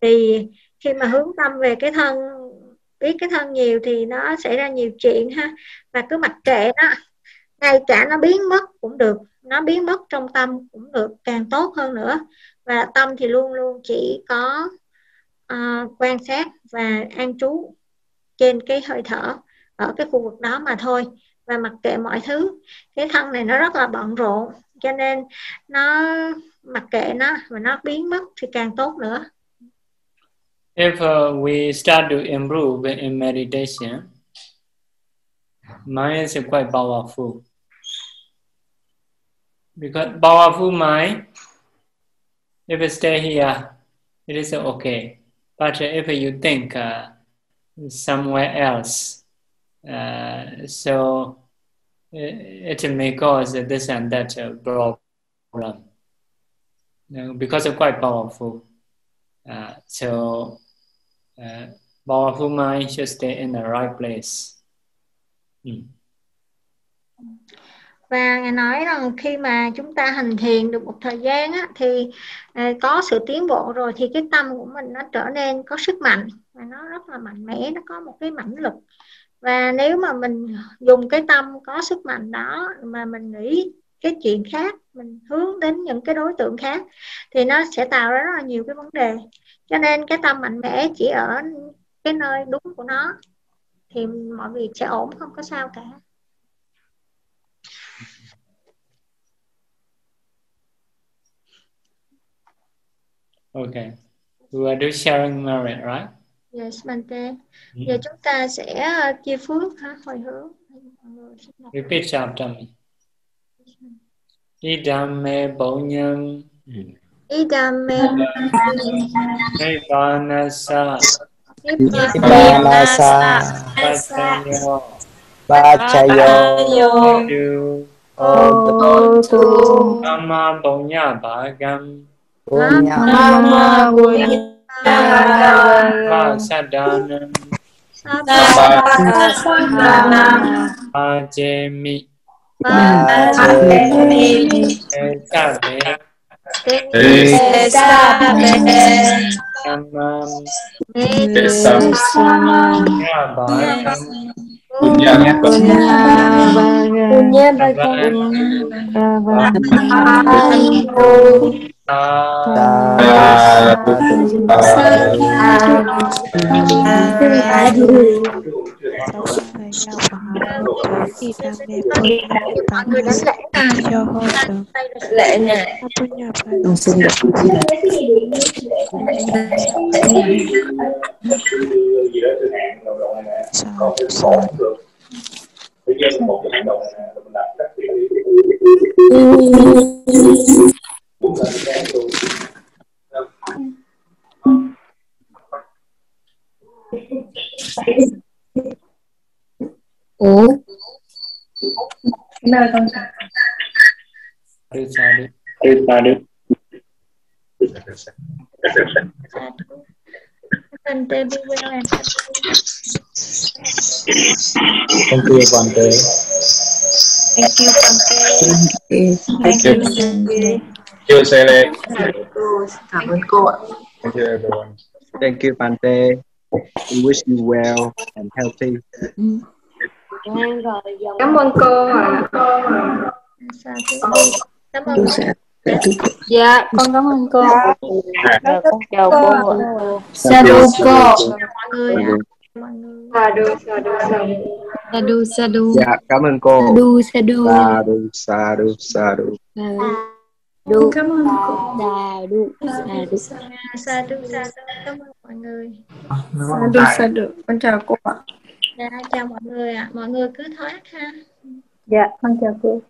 Thì khi mà hướng tâm về cái thân biết cái thân nhiều thì nó xảy ra nhiều chuyện ha. Và cứ mặc kệ nó hay cả nó biến mất cũng được nó biến mất trong tâm cũng được càng tốt hơn nữa. Và tâm thì luôn luôn chỉ có uh, quan sát và an trú trên cái hơi thở ở cái khu vực đó mà thôi. Và mặc kệ mọi thứ cái thân này nó rất là bận rộn cho nên nó mặc kệ nó và nó biến mất thì càng tốt nữa. If uh, we start to improve in meditation, mind is quite powerful. Because powerful mind, if it stay here, it is okay. But if you think uh, somewhere else, uh, so it, it may cause this and that uh, problem. You because it's quite powerful. Uh, so uh, powerful mind should stay in the right place. Mm. Và ngài nói rằng khi mà chúng ta hành thiền được một thời gian á, thì à, có sự tiến bộ rồi thì cái tâm của mình nó trở nên có sức mạnh và nó rất là mạnh mẽ nó có một cái mãnh lực. Và nếu mà mình dùng cái tâm có sức mạnh đó mà mình nghĩ cái chuyện khác mình hướng đến những cái đối tượng khác thì nó sẽ tạo ra rất là nhiều cái vấn đề. Cho nên cái tâm mạnh mẽ chỉ ở cái nơi đúng của nó thì mọi việc sẽ ổn không có sao cả. Okay. We will do sharing merit, right? Yes, Bante. Mm. Giờ chúng ta sẽ uh, chia phước ha, hồi hướng. Repeat after me. Idame bonyam Idame nivanasa Nibbana pachayo Pachayo du Hotu Amma bonya Nama Punya Punya Punya Punya lệ nè Con xin được ủa nơi con Sadhu, sadhu. ta ओ। साढ़े साढ़े साढ़े बनते भी बना thank you बनते thank you बनते thank you Chưa xe lên Cảm ơn cô ạ. Thank you everyone Thank you, Pante. We wish you well and healthy. Cảm ơn cô ạ. Thú. Cảm ơn cô. Dạ, con cảm ơn cô. Dạ, con chào cô ạ. Sadhu cô. Sadhu, sadhu, sadhu. Sadhu, sadhu. Dạ, cảm ơn cô. Sadhu, sadhu. Sadhu, sadhu, sadhu. Sadhu. Cảm ơn cô. Sadhu, sadhu. Sa thú sa thú. Cảm ơn mọi người. Sadhu, sadhu. Con chào cô ạ. Dạ, chào mọi người ạ. Mọi người cứ thoát ha. Dạ, con chào cô.